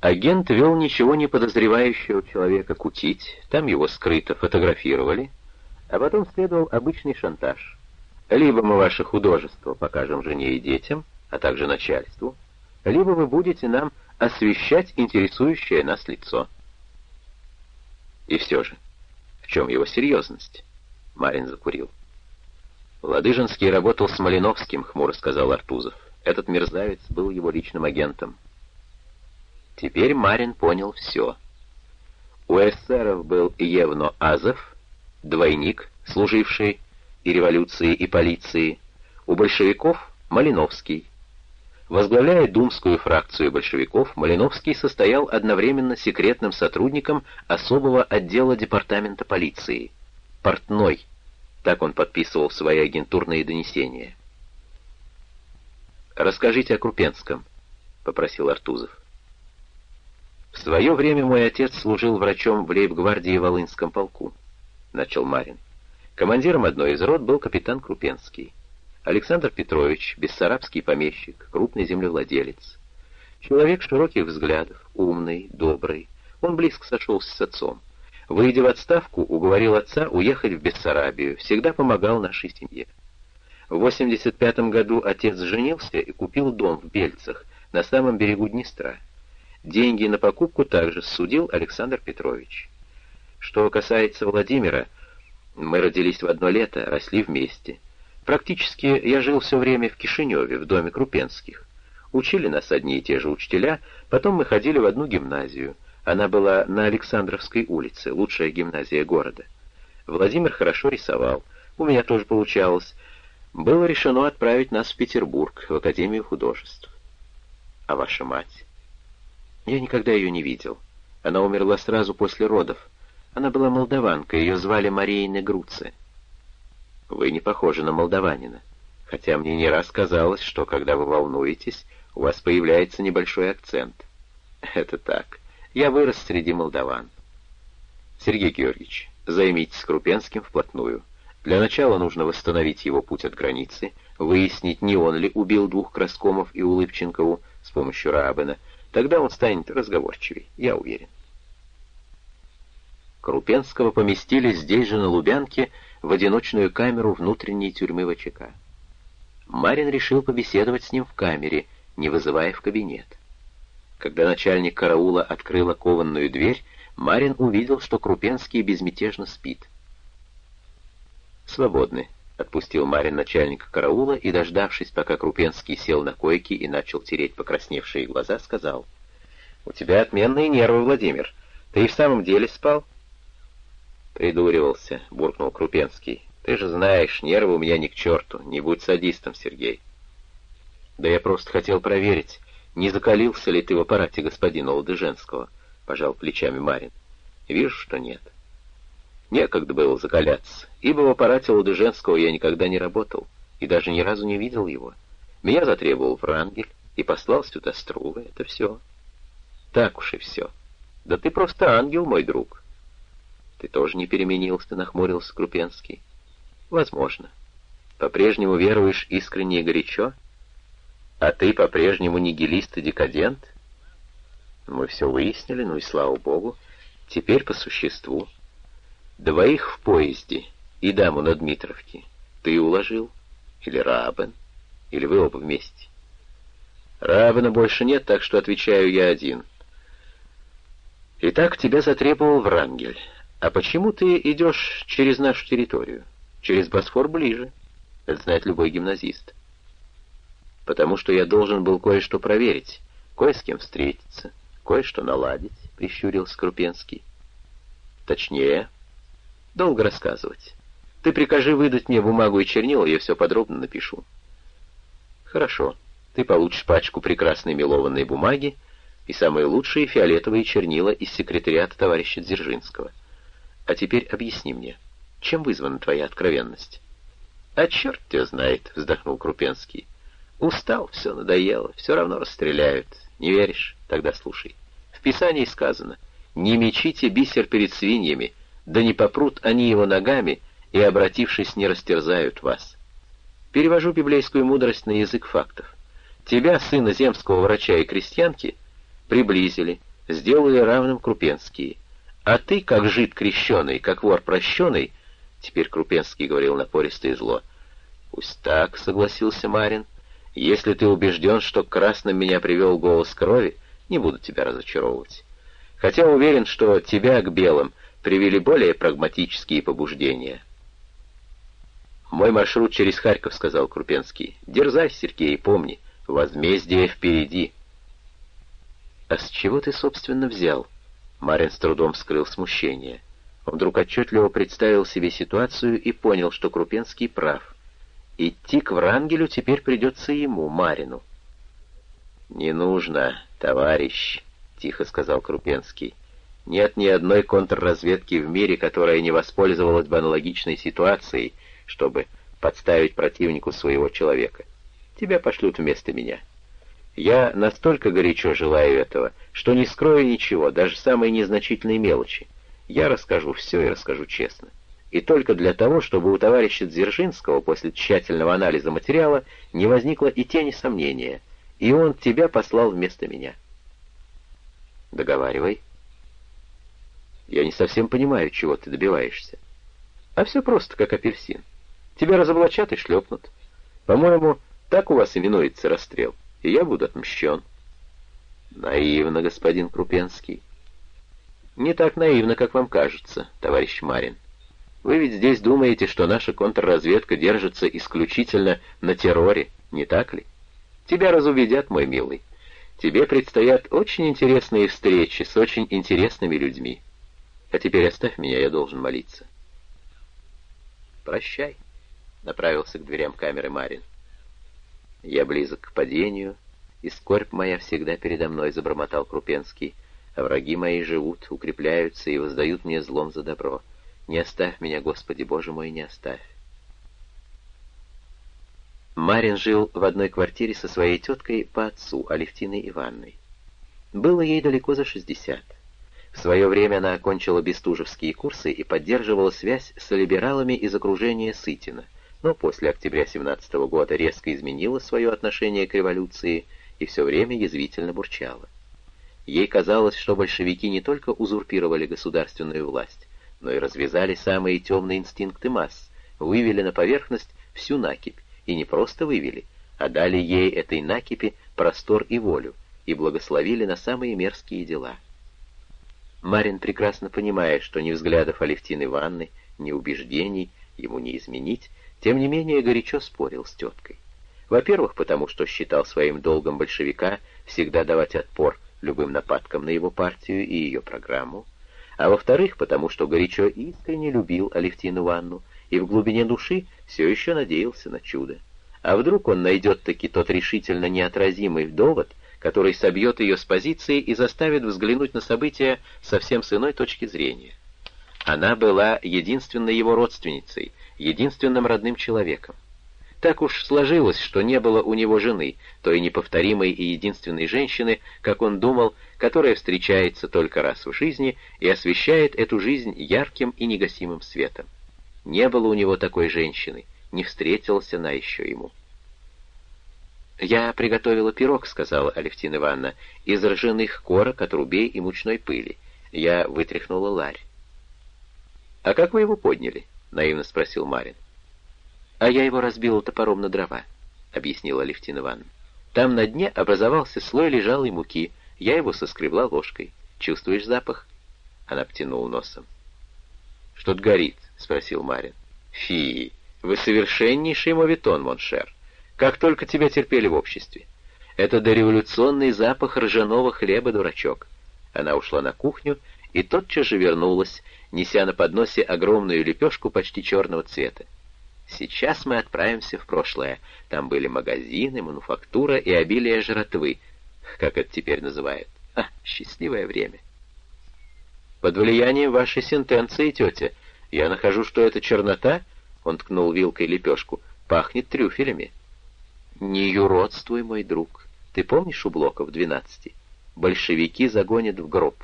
Агент вел ничего не подозревающего человека кутить, там его скрыто фотографировали, а потом следовал обычный шантаж. Либо мы ваше художество покажем жене и детям, а также начальству, либо вы будете нам освещать интересующее нас лицо. И все же, в чем его серьезность? Марин закурил. Ладыжинский работал с Малиновским, хмуро сказал Артузов. Этот мерзавец был его личным агентом. Теперь Марин понял все. У эсеров был Евно Азов, двойник, служивший и революции, и полиции. У большевиков — Малиновский. Возглавляя думскую фракцию большевиков, Малиновский состоял одновременно секретным сотрудником особого отдела департамента полиции. «Портной», так он подписывал свои агентурные донесения. «Расскажите о Крупенском», — попросил Артузов. «В свое время мой отец служил врачом в лейб-гвардии Волынском полку», — начал Марин. Командиром одной из рот был капитан Крупенский. Александр Петрович, бессарабский помещик, крупный землевладелец. Человек широких взглядов, умный, добрый. Он близко сошелся с отцом. Выйдя в отставку, уговорил отца уехать в Бессарабию, всегда помогал нашей семье. В 85 году отец женился и купил дом в Бельцах, на самом берегу Днестра. Деньги на покупку также судил Александр Петрович. Что касается Владимира, мы родились в одно лето, росли вместе. Практически я жил все время в Кишиневе, в доме Крупенских. Учили нас одни и те же учителя, потом мы ходили в одну гимназию. Она была на Александровской улице, лучшая гимназия города. Владимир хорошо рисовал, у меня тоже получалось. Было решено отправить нас в Петербург, в Академию художеств. А ваша мать? Я никогда ее не видел. Она умерла сразу после родов. Она была молдаванка, ее звали Мария Негруце. Вы не похожи на молдаванина, хотя мне не раз казалось, что когда вы волнуетесь, у вас появляется небольшой акцент. Это так. Я вырос среди молдаван. Сергей Георгиевич, займитесь Крупенским вплотную. Для начала нужно восстановить его путь от границы, выяснить, не он ли убил двух Краскомов и Улыбченкову с помощью Рабена, Тогда он станет разговорчивей, я уверен. Крупенского поместили здесь же, на Лубянке, в одиночную камеру внутренней тюрьмы ВЧК. Марин решил побеседовать с ним в камере, не вызывая в кабинет. Когда начальник караула открыл кованную дверь, Марин увидел, что Крупенский безмятежно спит. «Свободны», Отпустил Марин начальника караула и, дождавшись, пока Крупенский сел на койке и начал тереть покрасневшие глаза, сказал, «У тебя отменные нервы, Владимир. Ты и в самом деле спал?» «Придуривался», — буркнул Крупенский. «Ты же знаешь, нервы у меня ни к черту. Не будь садистом, Сергей». «Да я просто хотел проверить, не закалился ли ты в аппарате господина Ладыженского», — пожал плечами Марин. «Вижу, что нет». Некогда было закаляться, ибо в аппарате Ладыженского я никогда не работал и даже ни разу не видел его. Меня затребовал Врангель и послал сюда Струвы, это все. Так уж и все. Да ты просто ангел, мой друг. Ты тоже не переменился, нахмурился Крупенский. Возможно. По-прежнему веруешь искренне и горячо? А ты по-прежнему нигилист и декадент? Мы все выяснили, ну и слава богу. Теперь по существу. Двоих в поезде и даму на Дмитровке. Ты уложил? Или Рабен? Или вы оба вместе? Рабена больше нет, так что отвечаю я один. Итак, тебя затребовал Врангель. А почему ты идешь через нашу территорию? Через Босфор ближе. Это знает любой гимназист. Потому что я должен был кое-что проверить, кое с кем встретиться, кое-что наладить, — прищурился Крупенский. Точнее, Долго рассказывать. Ты прикажи выдать мне бумагу и чернила, я все подробно напишу. Хорошо. Ты получишь пачку прекрасной мелованной бумаги и самые лучшие фиолетовые чернила из секретариата товарища Дзержинского. А теперь объясни мне, чем вызвана твоя откровенность? А черт тебя знает, вздохнул Крупенский. Устал, все надоело, все равно расстреляют. Не веришь? Тогда слушай. В Писании сказано, не мечите бисер перед свиньями, да не попрут они его ногами и, обратившись, не растерзают вас. Перевожу библейскую мудрость на язык фактов. Тебя, сына земского врача и крестьянки, приблизили, сделали равным Крупенский. А ты, как жид крещеный, как вор прощеный, теперь Крупенский говорил напористо и зло. Пусть так, согласился Марин. Если ты убежден, что красным меня привел голос крови, не буду тебя разочаровывать. Хотя уверен, что тебя к белым привели более прагматические побуждения. «Мой маршрут через Харьков», — сказал Крупенский. «Дерзай, Сергей, помни, возмездие впереди». «А с чего ты, собственно, взял?» Марин с трудом скрыл смущение. Он вдруг отчетливо представил себе ситуацию и понял, что Крупенский прав. Идти к Врангелю теперь придется ему, Марину. «Не нужно, товарищ», — тихо сказал Крупенский. «Нет ни одной контрразведки в мире, которая не воспользовалась бы аналогичной ситуацией, чтобы подставить противнику своего человека. Тебя пошлют вместо меня. Я настолько горячо желаю этого, что не скрою ничего, даже самые незначительные мелочи. Я расскажу все и расскажу честно. И только для того, чтобы у товарища Дзержинского после тщательного анализа материала не возникло и тени сомнения, и он тебя послал вместо меня. Договаривай. Я не совсем понимаю, чего ты добиваешься. А все просто, как апельсин. Тебя разоблачат и шлепнут. По-моему, так у вас именуется расстрел, и я буду отмщен. Наивно, господин Крупенский. Не так наивно, как вам кажется, товарищ Марин. Вы ведь здесь думаете, что наша контрразведка держится исключительно на терроре, не так ли? Тебя разубедят, мой милый. Тебе предстоят очень интересные встречи с очень интересными людьми. А теперь оставь меня, я должен молиться. Прощай, — направился к дверям камеры Марин. Я близок к падению, и скорбь моя всегда передо мной, — забормотал Крупенский. А враги мои живут, укрепляются и воздают мне злом за добро. Не оставь меня, Господи Боже мой, не оставь. Марин жил в одной квартире со своей теткой по отцу, Алевтиной Ивановной. Было ей далеко за шестьдесят. В свое время она окончила бестужевские курсы и поддерживала связь с либералами из окружения Сытина, но после октября 17 года резко изменила свое отношение к революции и все время язвительно бурчала. Ей казалось, что большевики не только узурпировали государственную власть, но и развязали самые темные инстинкты масс, вывели на поверхность всю накипь, и не просто вывели, а дали ей этой накипи простор и волю, и благословили на самые мерзкие дела. Марин прекрасно понимает, что ни взглядов Алевтины Ивановны, ни убеждений ему не изменить, тем не менее горячо спорил с теткой. Во-первых, потому что считал своим долгом большевика всегда давать отпор любым нападкам на его партию и ее программу, а во-вторых, потому что горячо искренне любил Алевтину Ивановну и в глубине души все еще надеялся на чудо. А вдруг он найдет таки тот решительно неотразимый довод, который собьет ее с позиции и заставит взглянуть на события совсем с иной точки зрения. Она была единственной его родственницей, единственным родным человеком. Так уж сложилось, что не было у него жены, той неповторимой и единственной женщины, как он думал, которая встречается только раз в жизни и освещает эту жизнь ярким и негасимым светом. Не было у него такой женщины, не встретилась она еще ему. «Я приготовила пирог», — сказала Алевтина Ивановна, — «из ржаных корок, отрубей и мучной пыли. Я вытряхнула ларь». «А как вы его подняли?» — наивно спросил Марин. «А я его разбила топором на дрова», — объяснила Алевтина Ивановна. «Там на дне образовался слой лежалой муки. Я его соскребла ложкой. Чувствуешь запах?» Она потянула носом. «Что-то горит», — спросил Марин. «Фи, вы совершеннейший моветон, mon cher. Как только тебя терпели в обществе. Это дореволюционный запах ржаного хлеба, дурачок». Она ушла на кухню и тотчас же вернулась, неся на подносе огромную лепешку почти черного цвета. Сейчас мы отправимся в прошлое. Там были магазины, мануфактура и обилие жратвы, как это теперь называют. А, счастливое время. Под влиянием вашей сентенции, тетя, я нахожу, что это чернота, он ткнул вилкой лепешку, пахнет трюфелями. Не юродствуй, мой друг. Ты помнишь у Блока в двенадцати? Большевики загонят в гроб.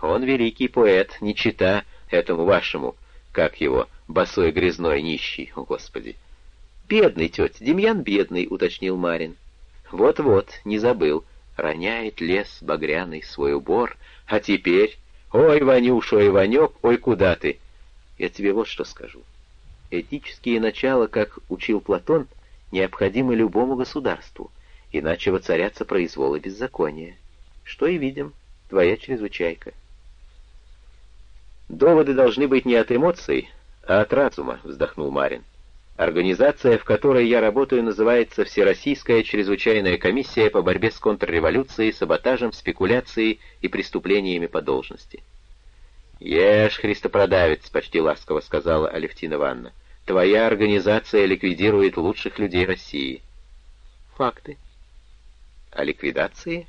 Он великий поэт, не чита этому вашему, как его, босой грязной нищий, о, Господи. Бедный, тетя, Демьян бедный, уточнил Марин. Вот-вот, не забыл. роняет лес багряный свой убор, а теперь, ой, Ванюш, ой, Ванек, ой, куда ты? Я тебе вот что скажу. Этические начала, как учил Платон, необходимы любому государству, иначе воцарятся произвол и беззаконие. Что и видим, твоя чрезвычайка. «Доводы должны быть не от эмоций, а от разума», — вздохнул Марин. Организация, в которой я работаю, называется Всероссийская чрезвычайная комиссия по борьбе с контрреволюцией, саботажем, спекуляцией и преступлениями по должности. «Ешь, Христопродавец», — почти ласково сказала Алевтина Ивановна. «Твоя организация ликвидирует лучших людей России». «Факты». «О ликвидации?»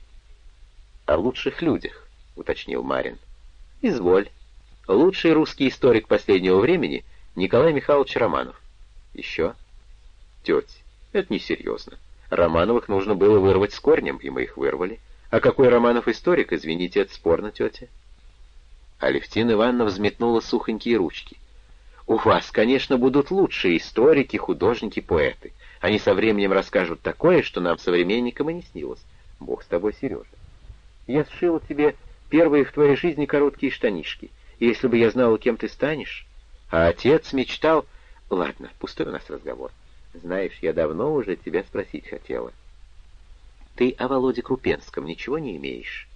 «О лучших людях», — уточнил Марин. «Изволь. Лучший русский историк последнего времени — Николай Михайлович Романов. Еще? Теть, это несерьезно. Романовых нужно было вырвать с корнем, и мы их вырвали. А какой Романов историк, извините, это спорно, тетя. Алевтина Ивановна взметнула сухонькие ручки. «У вас, конечно, будут лучшие историки, художники, поэты. Они со временем расскажут такое, что нам, современникам, и не снилось. Бог с тобой, Сережа. Я сшила тебе первые в твоей жизни короткие штанишки. Если бы я знала, кем ты станешь... А отец мечтал... Ладно, пустой у нас разговор. Знаешь, я давно уже тебя спросить хотела. Ты о Володе Крупенском ничего не имеешь?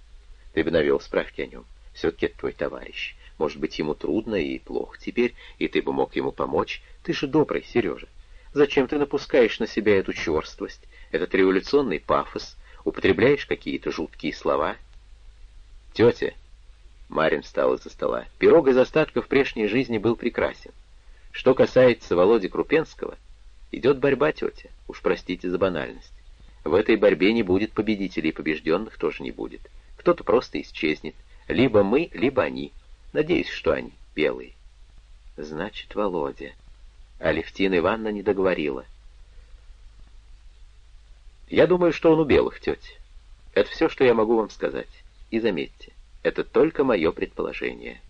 Ты бы навел справки о нем. Все-таки твой товарищ. Может быть, ему трудно и плохо теперь, и ты бы мог ему помочь. Ты же добрый, Сережа. Зачем ты напускаешь на себя эту черствость, этот революционный пафос, употребляешь какие-то жуткие слова? Тетя, Марин встал из-за стола, пирог из остатков прежней жизни был прекрасен. Что касается Володи Крупенского, идет борьба, тетя, уж простите за банальность. В этой борьбе не будет победителей, побежденных тоже не будет. Кто-то просто исчезнет. Либо мы, либо они. Надеюсь, что они белые. Значит, Володя. Алевтина Ивановна не договорила. Я думаю, что он у белых, тетя. Это все, что я могу вам сказать. И заметьте, это только мое предположение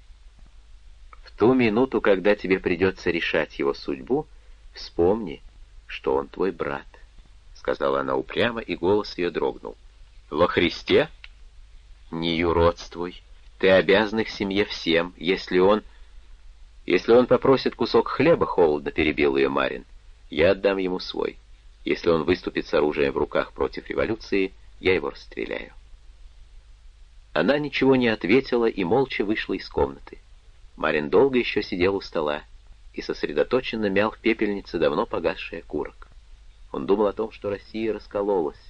ту минуту, когда тебе придется решать его судьбу, вспомни, что он твой брат», — сказала она упрямо, и голос ее дрогнул. «Во Христе? Не юродствуй. Ты обязан их семье всем, если он...» «Если он попросит кусок хлеба, холодно перебил ее Марин, я отдам ему свой. Если он выступит с оружием в руках против революции, я его расстреляю». Она ничего не ответила и молча вышла из комнаты. Марин долго еще сидел у стола и сосредоточенно мял в пепельнице давно погасший окурок. Он думал о том, что Россия раскололась.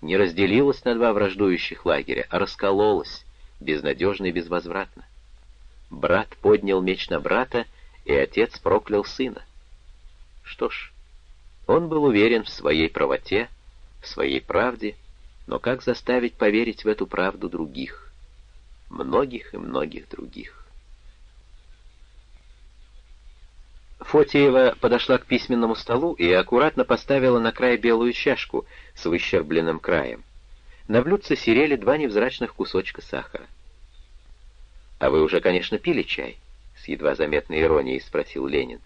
Не разделилась на два враждующих лагеря, а раскололась, безнадежно и безвозвратно. Брат поднял меч на брата, и отец проклял сына. Что ж, он был уверен в своей правоте, в своей правде, но как заставить поверить в эту правду других? Многих и многих других. Фотиева подошла к письменному столу и аккуратно поставила на край белую чашку с выщербленным краем. На блюдце серели два невзрачных кусочка сахара. «А вы уже, конечно, пили чай?» — с едва заметной иронией спросил Ленин.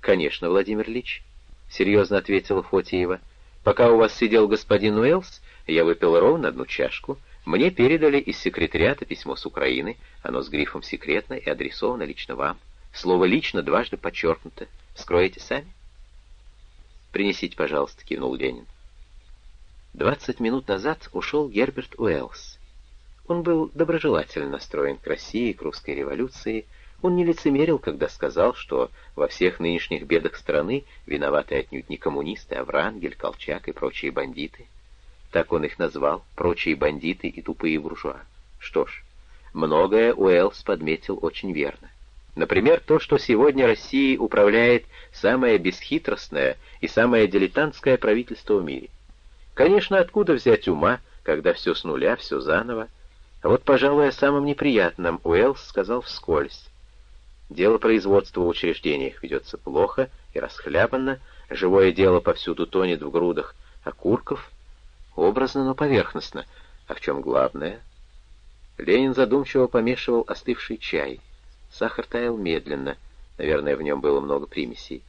«Конечно, Владимир Ильич», — серьезно ответила Фотиева. «Пока у вас сидел господин Уэллс, я выпил ровно одну чашку. Мне передали из секретариата письмо с Украины, оно с грифом «секретно» и адресовано лично вам. Слово «лично» дважды подчеркнуто. Скроете сами? «Принесите, пожалуйста», — кивнул Ленин. Двадцать минут назад ушел Герберт Уэллс. Он был доброжелательно настроен к России, к русской революции. Он не лицемерил, когда сказал, что во всех нынешних бедах страны виноваты отнюдь не коммунисты, а Врангель, Колчак и прочие бандиты. Так он их назвал, прочие бандиты и тупые буржуа. Что ж, многое Уэллс подметил очень верно. Например, то, что сегодня Россией управляет самое бесхитростное и самое дилетантское правительство в мире. Конечно, откуда взять ума, когда все с нуля, все заново? А вот, пожалуй, о самом неприятном Уэллс сказал вскользь. Дело производства в учреждениях ведется плохо и расхлябанно, живое дело повсюду тонет в грудах окурков, образно, но поверхностно. А в чем главное? Ленин задумчиво помешивал остывший чай — Сахар таял медленно, наверное, в нем было много примесей.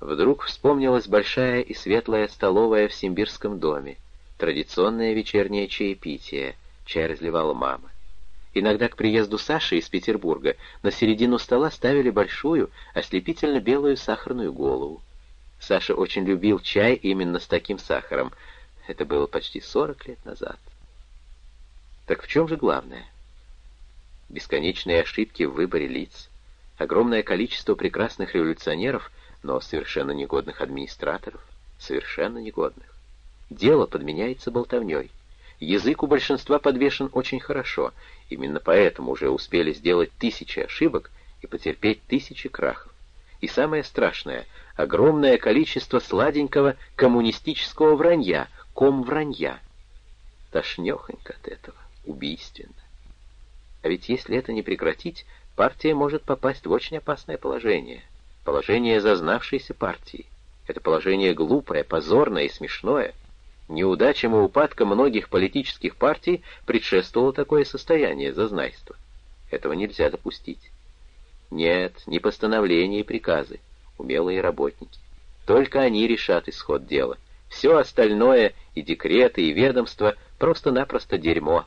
Вдруг вспомнилась большая и светлая столовая в Симбирском доме, традиционное вечернее чаепитие, чай разливала мама. Иногда к приезду Саши из Петербурга на середину стола ставили большую, ослепительно белую сахарную голову. Саша очень любил чай именно с таким сахаром. Это было почти 40 лет назад. Так в чем же главное? Бесконечные ошибки в выборе лиц, огромное количество прекрасных революционеров, но совершенно негодных администраторов, совершенно негодных. Дело подменяется болтовней. Язык у большинства подвешен очень хорошо, именно поэтому уже успели сделать тысячи ошибок и потерпеть тысячи крахов. И самое страшное — огромное количество сладенького коммунистического вранья, ком-вранья. Тошнехонько от этого, убийственно. А ведь если это не прекратить, партия может попасть в очень опасное положение. Положение зазнавшейся партии. Это положение глупое, позорное и смешное — Неудачам и упадкам многих политических партий предшествовало такое состояние зазнайства. Этого нельзя допустить. Нет, ни постановления и приказы, умелые работники. Только они решат исход дела. Все остальное, и декреты, и ведомства, просто-напросто дерьмо.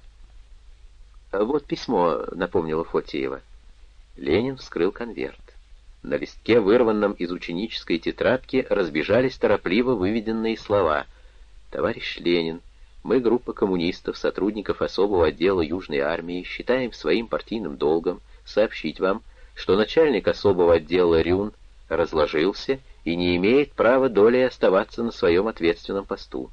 «Вот письмо», — напомнила Фотиева. Ленин вскрыл конверт. На листке, вырванном из ученической тетрадки, разбежались торопливо выведенные слова — Товарищ Ленин, мы, группа коммунистов, сотрудников особого отдела Южной армии, считаем своим партийным долгом сообщить вам, что начальник особого отдела Рюн разложился и не имеет права долей оставаться на своем ответственном посту.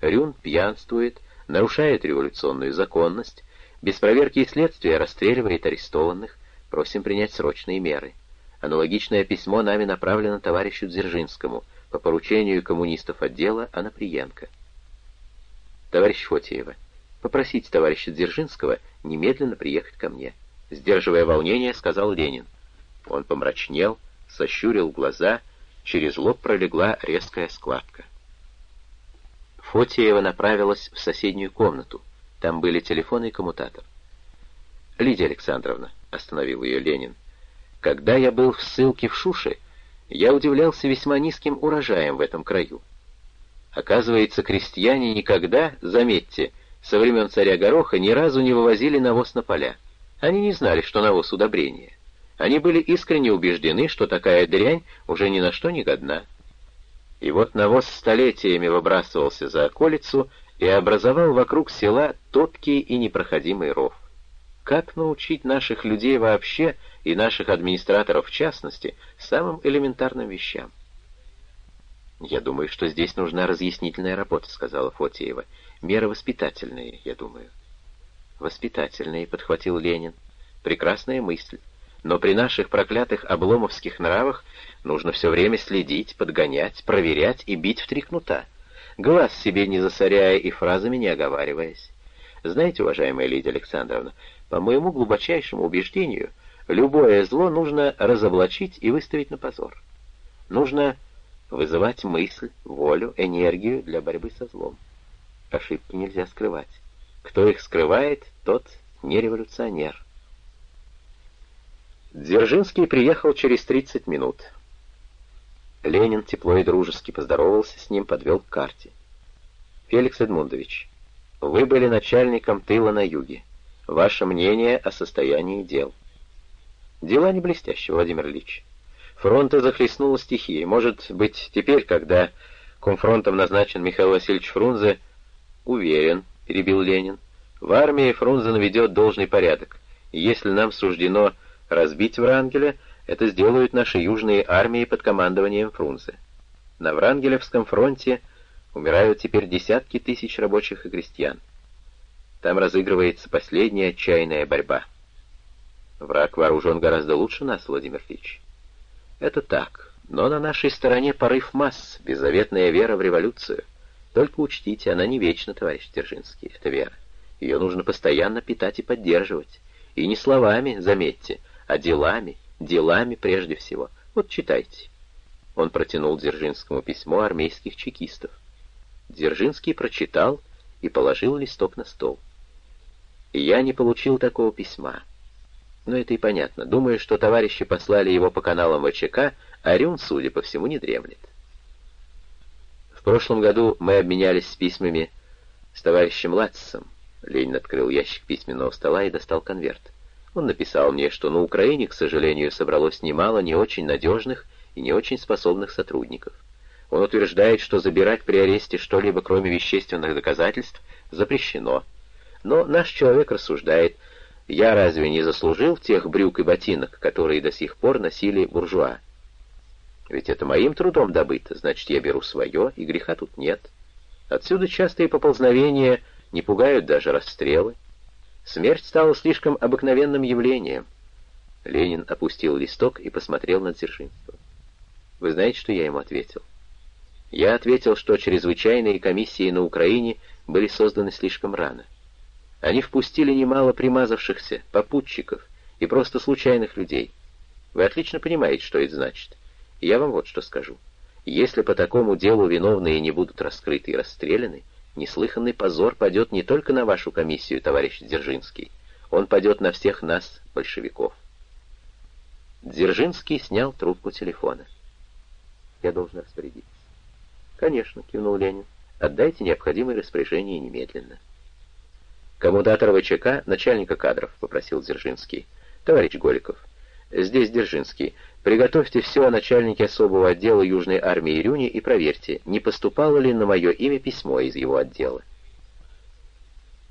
Рюн пьянствует, нарушает революционную законность, без проверки и следствия расстреливает арестованных, просим принять срочные меры. Аналогичное письмо нами направлено товарищу Дзержинскому по поручению коммунистов отдела Анаприенко. «Товарищ Фотиева, попросите товарища Дзержинского немедленно приехать ко мне», — сдерживая волнение, сказал Ленин. Он помрачнел, сощурил глаза, через лоб пролегла резкая складка. Фотиева направилась в соседнюю комнату. Там были телефон и коммутатор. «Лидия Александровна», — остановил ее Ленин, — «когда я был в ссылке в Шуше, я удивлялся весьма низким урожаем в этом краю. Оказывается, крестьяне никогда, заметьте, со времен царя Гороха ни разу не вывозили навоз на поля. Они не знали, что навоз удобрение. Они были искренне убеждены, что такая дрянь уже ни на что не годна. И вот навоз столетиями выбрасывался за околицу и образовал вокруг села топкий и непроходимый ров. Как научить наших людей вообще и наших администраторов в частности самым элементарным вещам? «Я думаю, что здесь нужна разъяснительная работа», — сказала Фотиева. «Меры воспитательные, я думаю». «Воспитательные», — подхватил Ленин. «Прекрасная мысль. Но при наших проклятых обломовских нравах нужно все время следить, подгонять, проверять и бить в три кнута, глаз себе не засоряя и фразами не оговариваясь. Знаете, уважаемая Лидия Александровна, по моему глубочайшему убеждению, любое зло нужно разоблачить и выставить на позор. Нужно вызывать мысль, волю, энергию для борьбы со злом. Ошибки нельзя скрывать. Кто их скрывает, тот не революционер. Дзержинский приехал через 30 минут. Ленин тепло и дружески поздоровался с ним, подвел к карте. «Феликс Эдмундович, вы были начальником тыла на юге. Ваше мнение о состоянии дел?» «Дела не блестящие, Владимир Ильич. Фронта захлестнула стихия. Может быть, теперь, когда комфронтом назначен Михаил Васильевич Фрунзе, уверен, перебил Ленин, в армии Фрунзе наведет должный порядок. Если нам суждено разбить Врангеля, это сделают наши южные армии под командованием Фрунзе. На Врангелевском фронте умирают теперь десятки тысяч рабочих и крестьян. Там разыгрывается последняя отчаянная борьба. Враг вооружен гораздо лучше нас, Владимир Ильич. Это так, но на нашей стороне порыв масс, беззаветная вера в революцию. Только учтите, она не вечна, товарищ Дзержинский, это вера. Ее нужно постоянно питать и поддерживать. И не словами, заметьте, а делами, делами прежде всего. Вот читайте. Он протянул Дзержинскому письмо армейских чекистов. Дзержинский прочитал и положил листок на стол. «Я не получил такого письма. Но это и понятно. Думаю, что товарищи послали его по каналам ВЧК, а Рюн, судя по всему, не дремлет. В прошлом году мы обменялись с письмами с товарищем Латцем. Ленин открыл ящик письменного стола и достал конверт. Он написал мне, что на Украине, к сожалению, собралось немало не очень надежных и не очень способных сотрудников. Он утверждает, что забирать при аресте что-либо, кроме вещественных доказательств, запрещено. Но наш человек рассуждает, я разве не заслужил тех брюк и ботинок, которые до сих пор носили буржуа? Ведь это моим трудом добыто, значит, я беру свое, и греха тут нет. Отсюда частые поползновения не пугают даже расстрелы. Смерть стала слишком обыкновенным явлением. Ленин опустил листок и посмотрел на Дзержинского. Вы знаете, что я ему ответил? Я ответил, что чрезвычайные комиссии на Украине были созданы слишком рано. Они впустили немало примазавшихся, попутчиков и просто случайных людей. Вы отлично понимаете, что это значит. я вам вот что скажу. Если по такому делу виновные не будут раскрыты и расстреляны, неслыханный позор падет не только на вашу комиссию, товарищ Дзержинский. Он падет на всех нас, большевиков. Дзержинский снял трубку телефона. «Я должен распорядиться». «Конечно», — кивнул Ленин. «Отдайте необходимые распоряжения немедленно». «Коммутатор ВЧК, начальника кадров», — попросил Дзержинский. «Товарищ Голиков, здесь Дзержинский. Приготовьте все о начальнике особого отдела Южной армии Рюни и проверьте, не поступало ли на мое имя письмо из его отдела».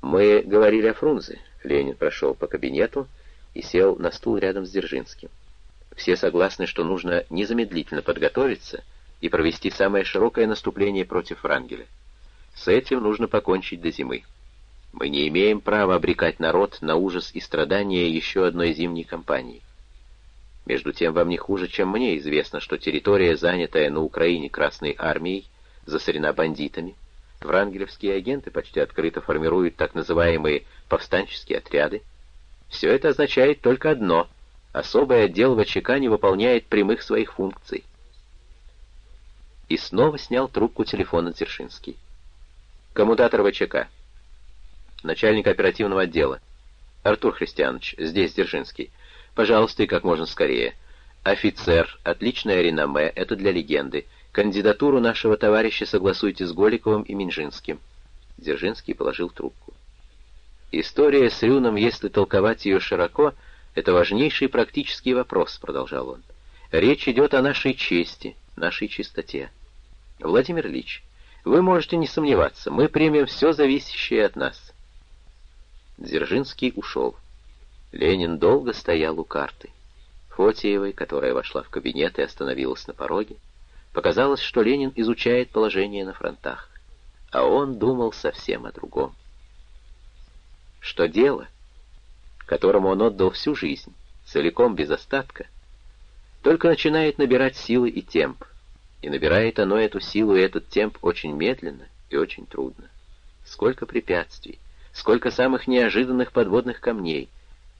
«Мы говорили о Фрунзе». Ленин прошел по кабинету и сел на стул рядом с Дзержинским. «Все согласны, что нужно незамедлительно подготовиться и провести самое широкое наступление против Врангеля. С этим нужно покончить до зимы». Мы не имеем права обрекать народ на ужас и страдания еще одной зимней кампании. Между тем, вам не хуже, чем мне известно, что территория, занятая на Украине Красной Армией, засорена бандитами. Врангелевские агенты почти открыто формируют так называемые повстанческие отряды. Все это означает только одно — особый отдел ВЧК не выполняет прямых своих функций. И снова снял трубку телефона Дзержинский. Коммутатор ВЧК начальник оперативного отдела. Артур Христианович, здесь Дзержинский. Пожалуйста, и как можно скорее. Офицер, отличное реноме, это для легенды. Кандидатуру нашего товарища согласуйте с Голиковым и Минжинским. Дзержинский положил трубку. История с Рюном, если толковать ее широко, это важнейший практический вопрос, продолжал он. Речь идет о нашей чести, нашей чистоте. Владимир Ильич, вы можете не сомневаться, мы примем все зависящее от нас. Дзержинский ушел. Ленин долго стоял у карты. Фотиевой, которая вошла в кабинет и остановилась на пороге, показалось, что Ленин изучает положение на фронтах, а он думал совсем о другом. Что дело, которому он отдал всю жизнь, целиком без остатка, только начинает набирать силы и темп, и набирает оно эту силу и этот темп очень медленно и очень трудно. Сколько препятствий, сколько самых неожиданных подводных камней.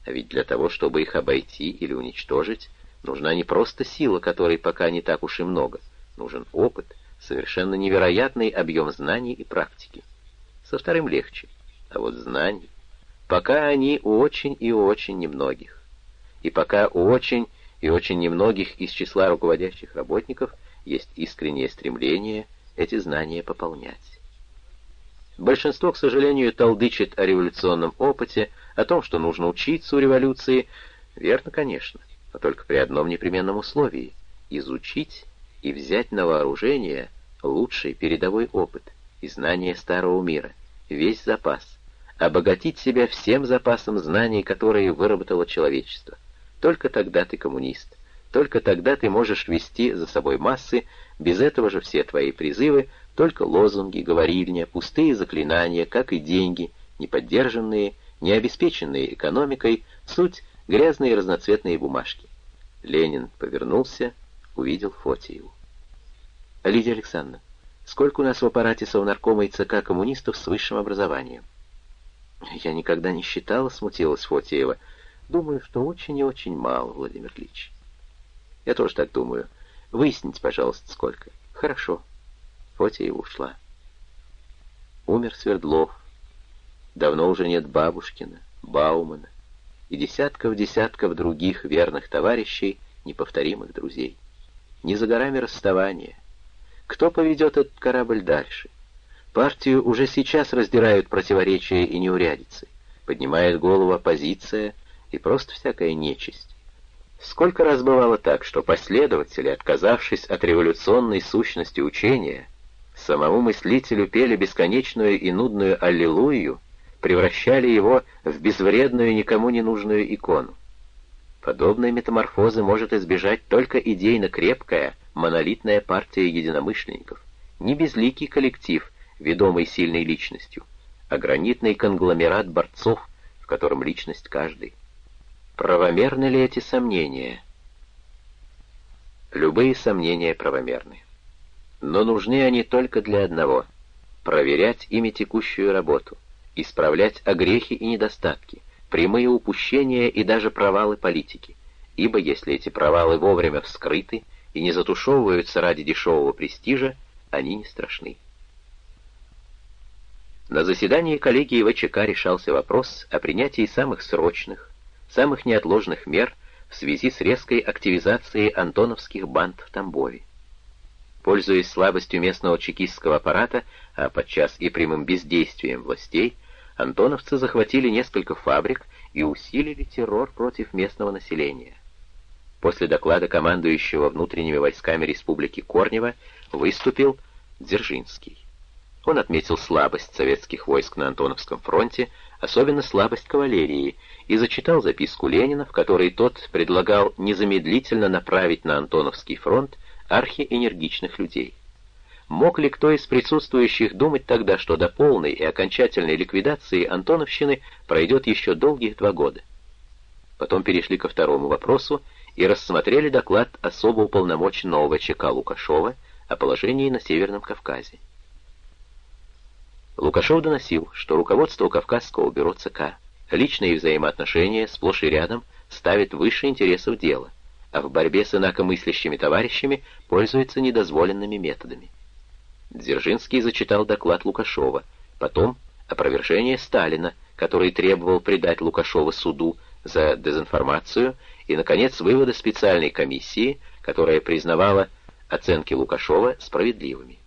А ведь для того, чтобы их обойти или уничтожить, нужна не просто сила, которой пока не так уж и много. Нужен опыт, совершенно невероятный объем знаний и практики. Со вторым легче. А вот знаний... Пока они у очень и очень немногих. И пока у очень и очень немногих из числа руководящих работников есть искреннее стремление эти знания пополнять. Большинство, к сожалению, толдычит о революционном опыте, о том, что нужно учиться у революции. Верно, конечно, но только при одном непременном условии — изучить и взять на вооружение лучший передовой опыт и знания старого мира, весь запас, обогатить себя всем запасом знаний, которые выработало человечество. Только тогда ты коммунист, только тогда ты можешь вести за собой массы, без этого же все твои призывы только лозунги, говорильня, пустые заклинания, как и деньги, не поддержанные, не обеспеченные экономикой, суть грязные разноцветные бумажки. Ленин повернулся, увидел Фотиеву. «Лидия Александровна, сколько у нас в аппарате Совнаркома и ЦК коммунистов с высшим образованием?» «Я никогда не считала», — смутилась Фотиева. «Думаю, что очень и очень мало, Владимир Ильич». «Я тоже так думаю. Выясните, пожалуйста, сколько». «Хорошо», Фотия ушла. Умер Свердлов. Давно уже нет Бабушкина, Баумана и десятков-десятков других верных товарищей, неповторимых друзей. Не за горами расставания. Кто поведет этот корабль дальше? Партию уже сейчас раздирают противоречия и неурядицы. Поднимает голову оппозиция и просто всякая нечисть. Сколько раз бывало так, что последователи, отказавшись от революционной сущности учения, самому мыслителю пели бесконечную и нудную аллилуйю, превращали его в безвредную никому не нужную икону. Подобной метаморфозы может избежать только идейно крепкая, монолитная партия единомышленников, не безликий коллектив, ведомый сильной личностью, а гранитный конгломерат борцов, в котором личность каждый. Правомерны ли эти сомнения? Любые сомнения правомерны. Но нужны они только для одного — проверять ими текущую работу, исправлять огрехи и недостатки, прямые упущения и даже провалы политики, ибо если эти провалы вовремя вскрыты и не затушевываются ради дешевого престижа, они не страшны. На заседании коллегии ВЧК решался вопрос о принятии самых срочных, самых неотложных мер в связи с резкой активизацией антоновских банд в Тамбове. Пользуясь слабостью местного чекистского аппарата, а подчас и прямым бездействием властей, антоновцы захватили несколько фабрик и усилили террор против местного населения. После доклада командующего внутренними войсками Республики Корнева выступил Дзержинский. Он отметил слабость советских войск на Антоновском фронте, особенно слабость кавалерии, и зачитал записку Ленина, в которой тот предлагал незамедлительно направить на Антоновский фронт архиэнергичных людей. Мог ли кто из присутствующих думать тогда, что до полной и окончательной ликвидации Антоновщины пройдет еще долгих два года? Потом перешли ко второму вопросу и рассмотрели доклад особо уполномоченного ЧК Лукашова о положении на Северном Кавказе. Лукашов доносил, что руководство Кавказского бюро ЦК личные взаимоотношения сплошь и рядом ставит выше интересов дела, а в борьбе с инакомыслящими товарищами пользуется недозволенными методами. Дзержинский зачитал доклад Лукашова, потом опровержение Сталина, который требовал предать Лукашова суду за дезинформацию, и, наконец, выводы специальной комиссии, которая признавала оценки Лукашова справедливыми.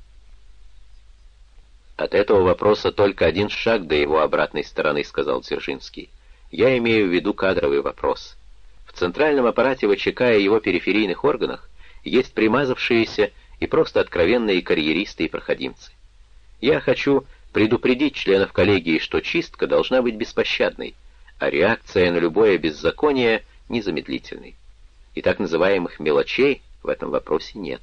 «От этого вопроса только один шаг до его обратной стороны», — сказал Дзержинский. «Я имею в виду кадровый вопрос. В центральном аппарате ВЧК и его периферийных органах есть примазавшиеся и просто откровенные карьеристы и проходимцы. Я хочу предупредить членов коллегии, что чистка должна быть беспощадной, а реакция на любое беззаконие незамедлительной. И так называемых мелочей в этом вопросе нет.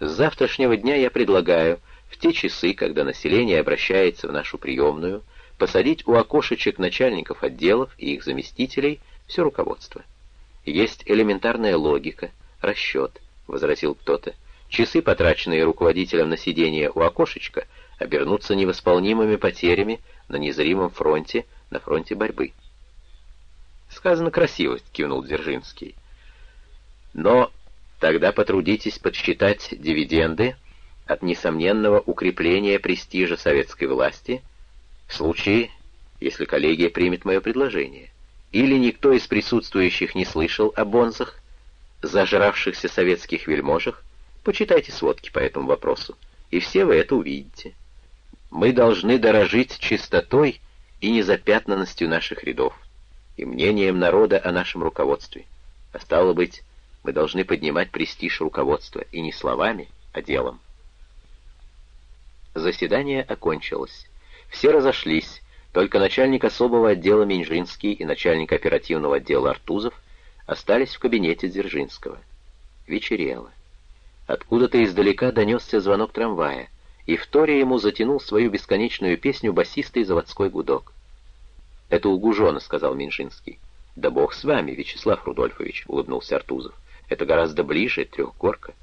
С завтрашнего дня я предлагаю, в те часы, когда население обращается в нашу приемную, посадить у окошечек начальников отделов и их заместителей все руководство. Есть элементарная логика, расчет, — возразил кто-то. Часы, потраченные руководителем на сидение у окошечка, обернутся невосполнимыми потерями на незримом фронте, на фронте борьбы. «Сказано красиво», — кивнул Дзержинский. «Но тогда потрудитесь подсчитать дивиденды от несомненного укрепления престижа советской власти в случае, если коллегия примет мое предложение. Или никто из присутствующих не слышал о бонзах, зажравшихся советских вельможах, Почитайте сводки по этому вопросу, и все вы это увидите. Мы должны дорожить чистотой и незапятнанностью наших рядов, и мнением народа о нашем руководстве. А стало быть, мы должны поднимать престиж руководства, и не словами, а делом. Заседание окончилось. Все разошлись, только начальник особого отдела Минжинский и начальник оперативного отдела Артузов остались в кабинете Дзержинского. Вечерело. Откуда-то издалека донесся звонок трамвая, и вторя ему затянул свою бесконечную песню басистый заводской гудок. «Это у Гужона», — сказал Минжинский. «Да бог с вами, Вячеслав Рудольфович», — улыбнулся Артузов. «Это гораздо ближе, трехгорка».